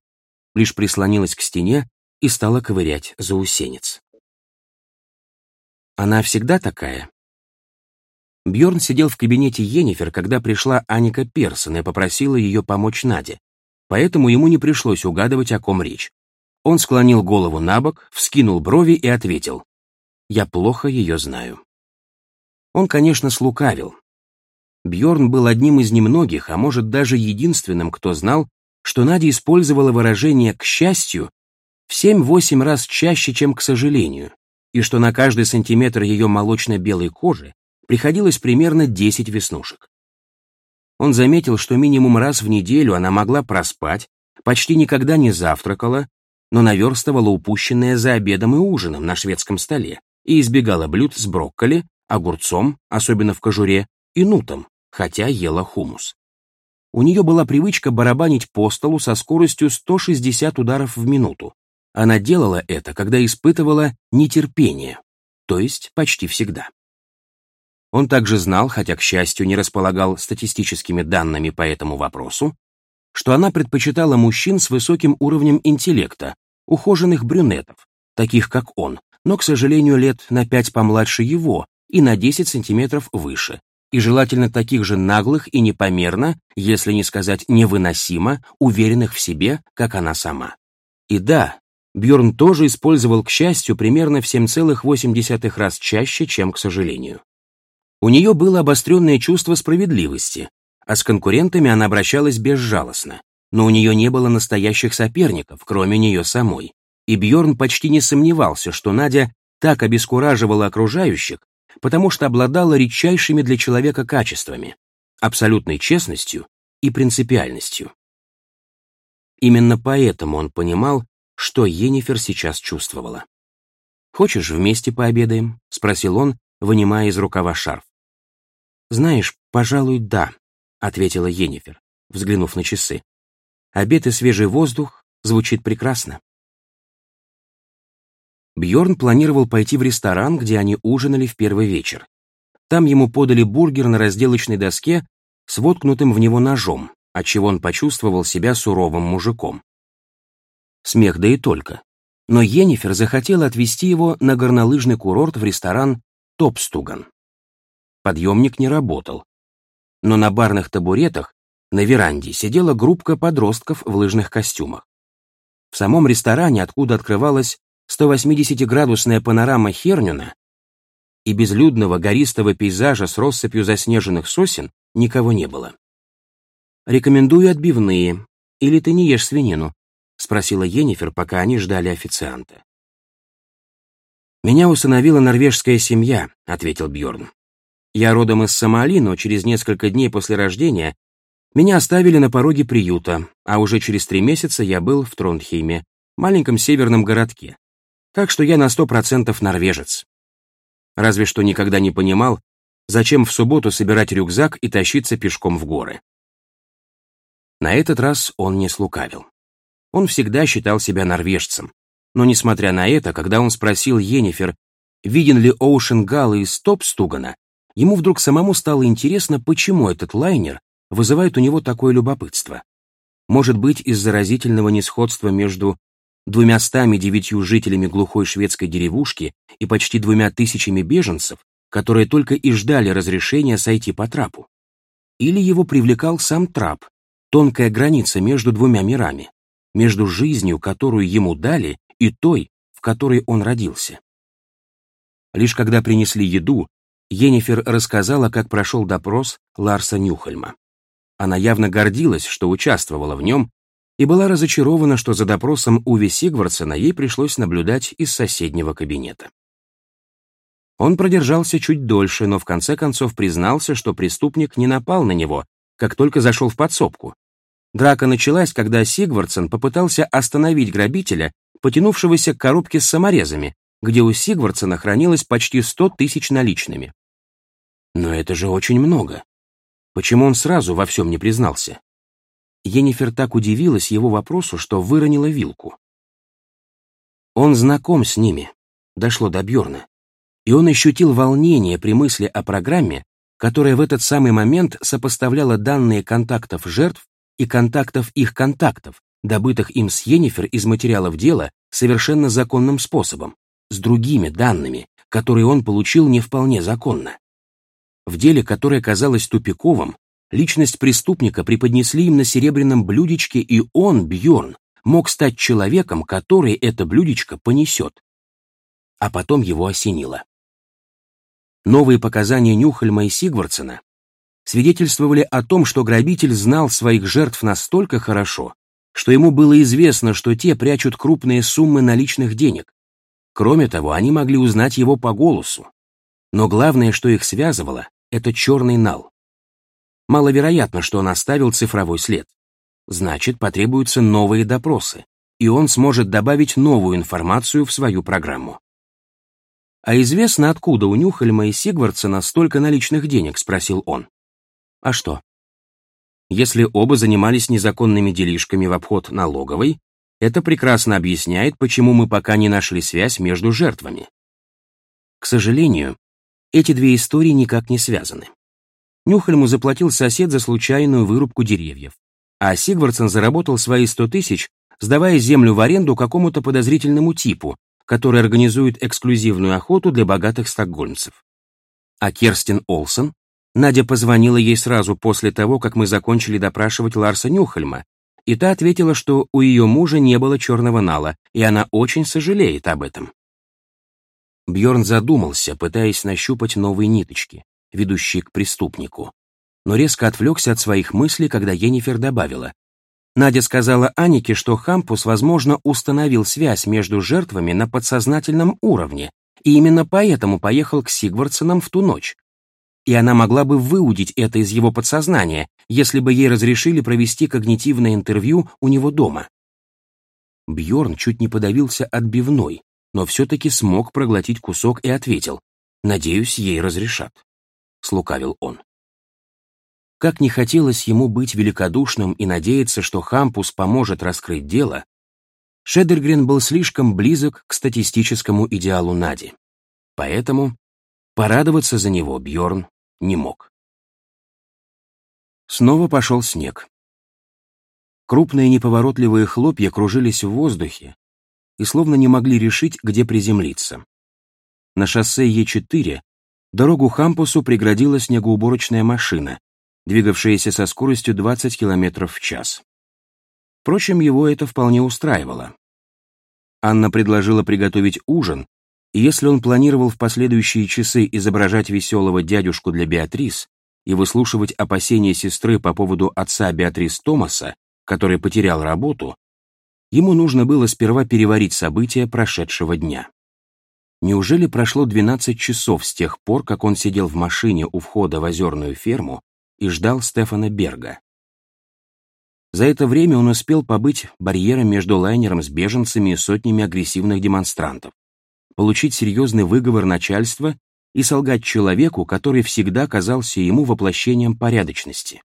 лишь прислонилась к стене и стала ковырять заусенец. Она всегда такая. Бьорн сидел в кабинете Енифер, когда пришла Аника Персон и попросила ее помочь Наде, поэтому ему не пришлось угадывать, о ком речь. Он склонил голову на бок, вскинул брови и ответил. «Я плохо ее знаю». Он, конечно, слукавил. Бьорн был одним из немногих, а может даже единственным, кто знал, что Надя использовала выражение «к счастью» в 7-8 раз чаще, чем «к сожалению», и что на каждый сантиметр ее молочно-белой кожи приходилось примерно 10 веснушек. Он заметил, что минимум раз в неделю она могла проспать, почти никогда не завтракала, но наверстывала упущенное за обедом и ужином на шведском столе и избегала блюд с брокколи, огурцом, особенно в кожуре, и нутом, хотя ела хумус. У нее была привычка барабанить по столу со скоростью 160 ударов в минуту. Она делала это, когда испытывала нетерпение, то есть почти всегда. Он также знал, хотя, к счастью, не располагал статистическими данными по этому вопросу, что она предпочитала мужчин с высоким уровнем интеллекта, ухоженных брюнетов, таких как он, но, к сожалению, лет на пять помладше его и на 10 сантиметров выше, и желательно таких же наглых и непомерно, если не сказать невыносимо, уверенных в себе, как она сама. И да, Бьорн тоже использовал, к счастью, примерно в 7,8 раз чаще, чем к сожалению. У нее было обостренное чувство справедливости, а с конкурентами она обращалась безжалостно, но у нее не было настоящих соперников, кроме нее самой. И Бьорн почти не сомневался, что Надя так обескураживала окружающих, потому что обладала редчайшими для человека качествами, абсолютной честностью и принципиальностью. Именно поэтому он понимал, что Енифер сейчас чувствовала. «Хочешь, вместе пообедаем?» — спросил он, вынимая из рукава шарф. «Знаешь, пожалуй, да», — ответила Енифер, взглянув на часы. «Обед и свежий воздух звучит прекрасно». Бьорн планировал пойти в ресторан, где они ужинали в первый вечер. Там ему подали бургер на разделочной доске с воткнутым в него ножом, отчего он почувствовал себя суровым мужиком. Смех да и только. Но Енифер захотела отвезти его на горнолыжный курорт в ресторан Топстуган. Подъемник не работал. Но на барных табуретах на веранде сидела группка подростков в лыжных костюмах. В самом ресторане, откуда открывалась 180-градусная панорама Хернюна и безлюдного гористого пейзажа с россыпью заснеженных сосен никого не было. «Рекомендую отбивные. Или ты не ешь свинину?» — спросила Енифер, пока они ждали официанта. «Меня усыновила норвежская семья», — ответил Бьорн. «Я родом из Сомали, но через несколько дней после рождения меня оставили на пороге приюта, а уже через три месяца я был в Тронхейме, маленьком северном городке, так что я на сто процентов норвежец. Разве что никогда не понимал, зачем в субботу собирать рюкзак и тащиться пешком в горы. На этот раз он не слукавил. Он всегда считал себя норвежцем, но несмотря на это, когда он спросил Енифер, виден ли Оушен Галла из Топстугана, ему вдруг самому стало интересно, почему этот лайнер вызывает у него такое любопытство. Может быть, из заразительного несходства между двумястами девятью жителями глухой шведской деревушки и почти двумя тысячами беженцев, которые только и ждали разрешения сойти по трапу. Или его привлекал сам трап, тонкая граница между двумя мирами, между жизнью, которую ему дали, и той, в которой он родился. Лишь когда принесли еду, Енифер рассказала, как прошел допрос Ларса Нюхельма. Она явно гордилась, что участвовала в нем, и была разочарована, что за допросом Уви Сигвардсона ей пришлось наблюдать из соседнего кабинета. Он продержался чуть дольше, но в конце концов признался, что преступник не напал на него, как только зашел в подсобку. Драка началась, когда Сигвардсон попытался остановить грабителя, потянувшегося к коробке с саморезами, где у Сигвардсона хранилось почти 100 тысяч наличными. Но это же очень много. Почему он сразу во всем не признался? Енифер так удивилась его вопросу, что выронила вилку. Он знаком с ними, дошло до Бьорна, и он ощутил волнение при мысли о программе, которая в этот самый момент сопоставляла данные контактов жертв и контактов их контактов, добытых им с Енифер из материалов дела совершенно законным способом, с другими данными, которые он получил не вполне законно. В деле, которое казалось тупиковым, личность преступника преподнесли им на серебряном блюдечке, и он, Бьорн, мог стать человеком, который это блюдечко понесет. А потом его осенило. Новые показания Нюхальма и Сигвардсена свидетельствовали о том, что грабитель знал своих жертв настолько хорошо, что ему было известно, что те прячут крупные суммы наличных денег. Кроме того, они могли узнать его по голосу. Но главное, что их связывало, это черный нал. Маловероятно, что он оставил цифровой след. Значит, потребуются новые допросы, и он сможет добавить новую информацию в свою программу. «А известно, откуда у Нюхельма и Сигвардсена столько наличных денег?» — спросил он. «А что?» Если оба занимались незаконными делишками в обход налоговой, это прекрасно объясняет, почему мы пока не нашли связь между жертвами. К сожалению, эти две истории никак не связаны. Нюхальму заплатил сосед за случайную вырубку деревьев, а Сигвардсон заработал свои 100 тысяч, сдавая землю в аренду какому-то подозрительному типу, который организует эксклюзивную охоту для богатых стокгольмцев. А Керстин Олсен? Надя позвонила ей сразу после того, как мы закончили допрашивать Ларса Нюхальма, и та ответила, что у ее мужа не было черного нала, и она очень сожалеет об этом. Бьорн задумался, пытаясь нащупать новые ниточки, ведущие к преступнику, но резко отвлекся от своих мыслей, когда Енифер добавила. Надя сказала Анике, что Хампус, возможно, установил связь между жертвами на подсознательном уровне, и именно поэтому поехал к Сигвардсонам в ту ночь. И она могла бы выудить это из его подсознания, если бы ей разрешили провести когнитивное интервью у него дома. Бьорн чуть не подавился отбивной, но все-таки смог проглотить кусок и ответил, «Надеюсь, ей разрешат», — слукавил он. Как не хотелось ему быть великодушным и надеяться, что Хампус поможет раскрыть дело, Шедергрен был слишком близок к статистическому идеалу Нади. Поэтому порадоваться за него Бьорн не мог. Снова пошел снег. Крупные неповоротливые хлопья кружились в воздухе, и словно не могли решить, где приземлиться. На шоссе Е4 дорогу Хампусу преградила снегоуборочная машина, двигавшаяся со скоростью 20 км в час. Впрочем, его это вполне устраивало. Анна предложила приготовить ужин, и если он планировал в последующие часы изображать веселого дядюшку для Беатрис и выслушивать опасения сестры по поводу отца Беатрис Томаса, который потерял работу, Ему нужно было сперва переварить события прошедшего дня. Неужели прошло 12 часов с тех пор, как он сидел в машине у входа в озерную ферму и ждал Стефана Берга? За это время он успел побыть барьером между лайнером с беженцами и сотнями агрессивных демонстрантов, получить серьезный выговор начальства и солгать человеку, который всегда казался ему воплощением порядочности.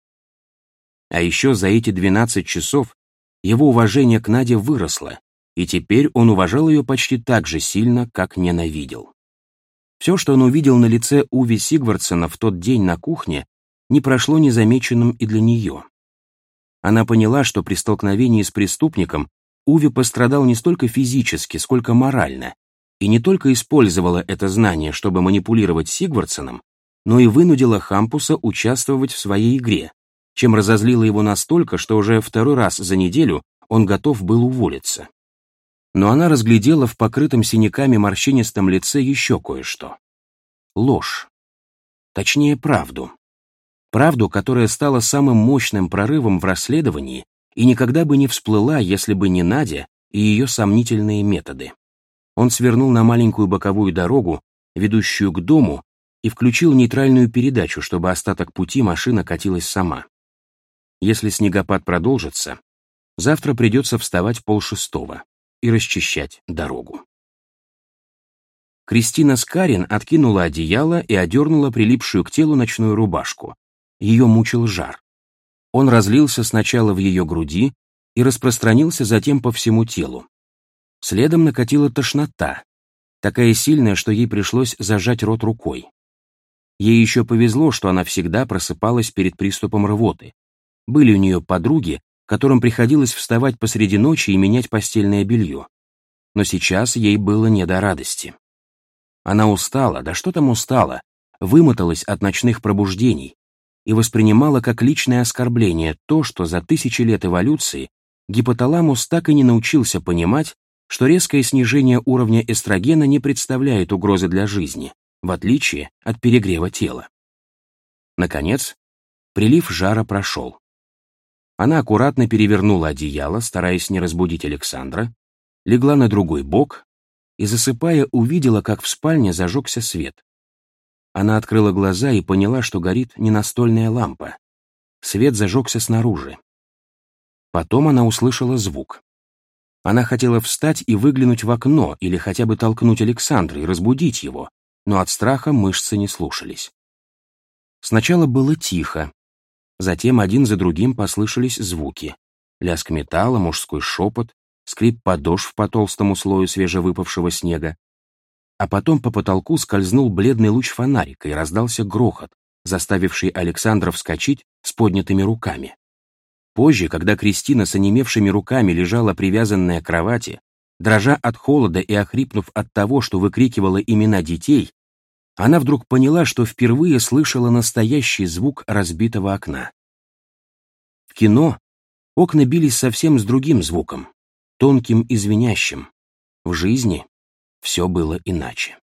А еще за эти 12 часов его уважение к Наде выросло, и теперь он уважал ее почти так же сильно, как ненавидел. Все, что он увидел на лице Уви Сигвардсона в тот день на кухне, не прошло незамеченным и для нее. Она поняла, что при столкновении с преступником Уви пострадал не столько физически, сколько морально, и не только использовала это знание, чтобы манипулировать Сигвардсоном, но и вынудила Хампуса участвовать в своей игре, чем разозлила его настолько, что уже второй раз за неделю он готов был уволиться. Но она разглядела в покрытом синяками морщинистом лице еще кое-что. Ложь. Точнее, правду. Правду, которая стала самым мощным прорывом в расследовании и никогда бы не всплыла, если бы не Надя и ее сомнительные методы. Он свернул на маленькую боковую дорогу, ведущую к дому, и включил нейтральную передачу, чтобы остаток пути машина катилась сама. Если снегопад продолжится, завтра придется вставать полшестого и расчищать дорогу. Кристина Скарин откинула одеяло и одернула прилипшую к телу ночную рубашку. Ее мучил жар. Он разлился сначала в ее груди и распространился затем по всему телу. Следом накатила тошнота, такая сильная, что ей пришлось зажать рот рукой. Ей еще повезло, что она всегда просыпалась перед приступом рвоты. Были у нее подруги, которым приходилось вставать посреди ночи и менять постельное белье. Но сейчас ей было не до радости. Она устала, да что там устала, вымоталась от ночных пробуждений, и воспринимала как личное оскорбление то, что за тысячи лет эволюции гипоталамус так и не научился понимать, что резкое снижение уровня эстрогена не представляет угрозы для жизни, в отличие от перегрева тела. Наконец, прилив жара прошел. Она аккуратно перевернула одеяло, стараясь не разбудить Александра, легла на другой бок и, засыпая, увидела, как в спальне зажегся свет. Она открыла глаза и поняла, что горит не настольная лампа. Свет зажегся снаружи. Потом она услышала звук. Она хотела встать и выглянуть в окно или хотя бы толкнуть Александра и разбудить его, но от страха мышцы не слушались. Сначала было тихо. Затем один за другим послышались звуки. Лязг металла, мужской шепот, скрип подошв по толстому слою свежевыпавшего снега, а потом по потолку скользнул бледный луч фонарика и раздался грохот, заставивший Александра вскочить с поднятыми руками. Позже, когда Кристина с онемевшими руками лежала привязанная к кровати, дрожа от холода и охрипнув от того, что выкрикивала имена детей, она вдруг поняла, что впервые слышала настоящий звук разбитого окна. В кино окна бились совсем с другим звуком, тонким и звенящим. В жизни все было иначе.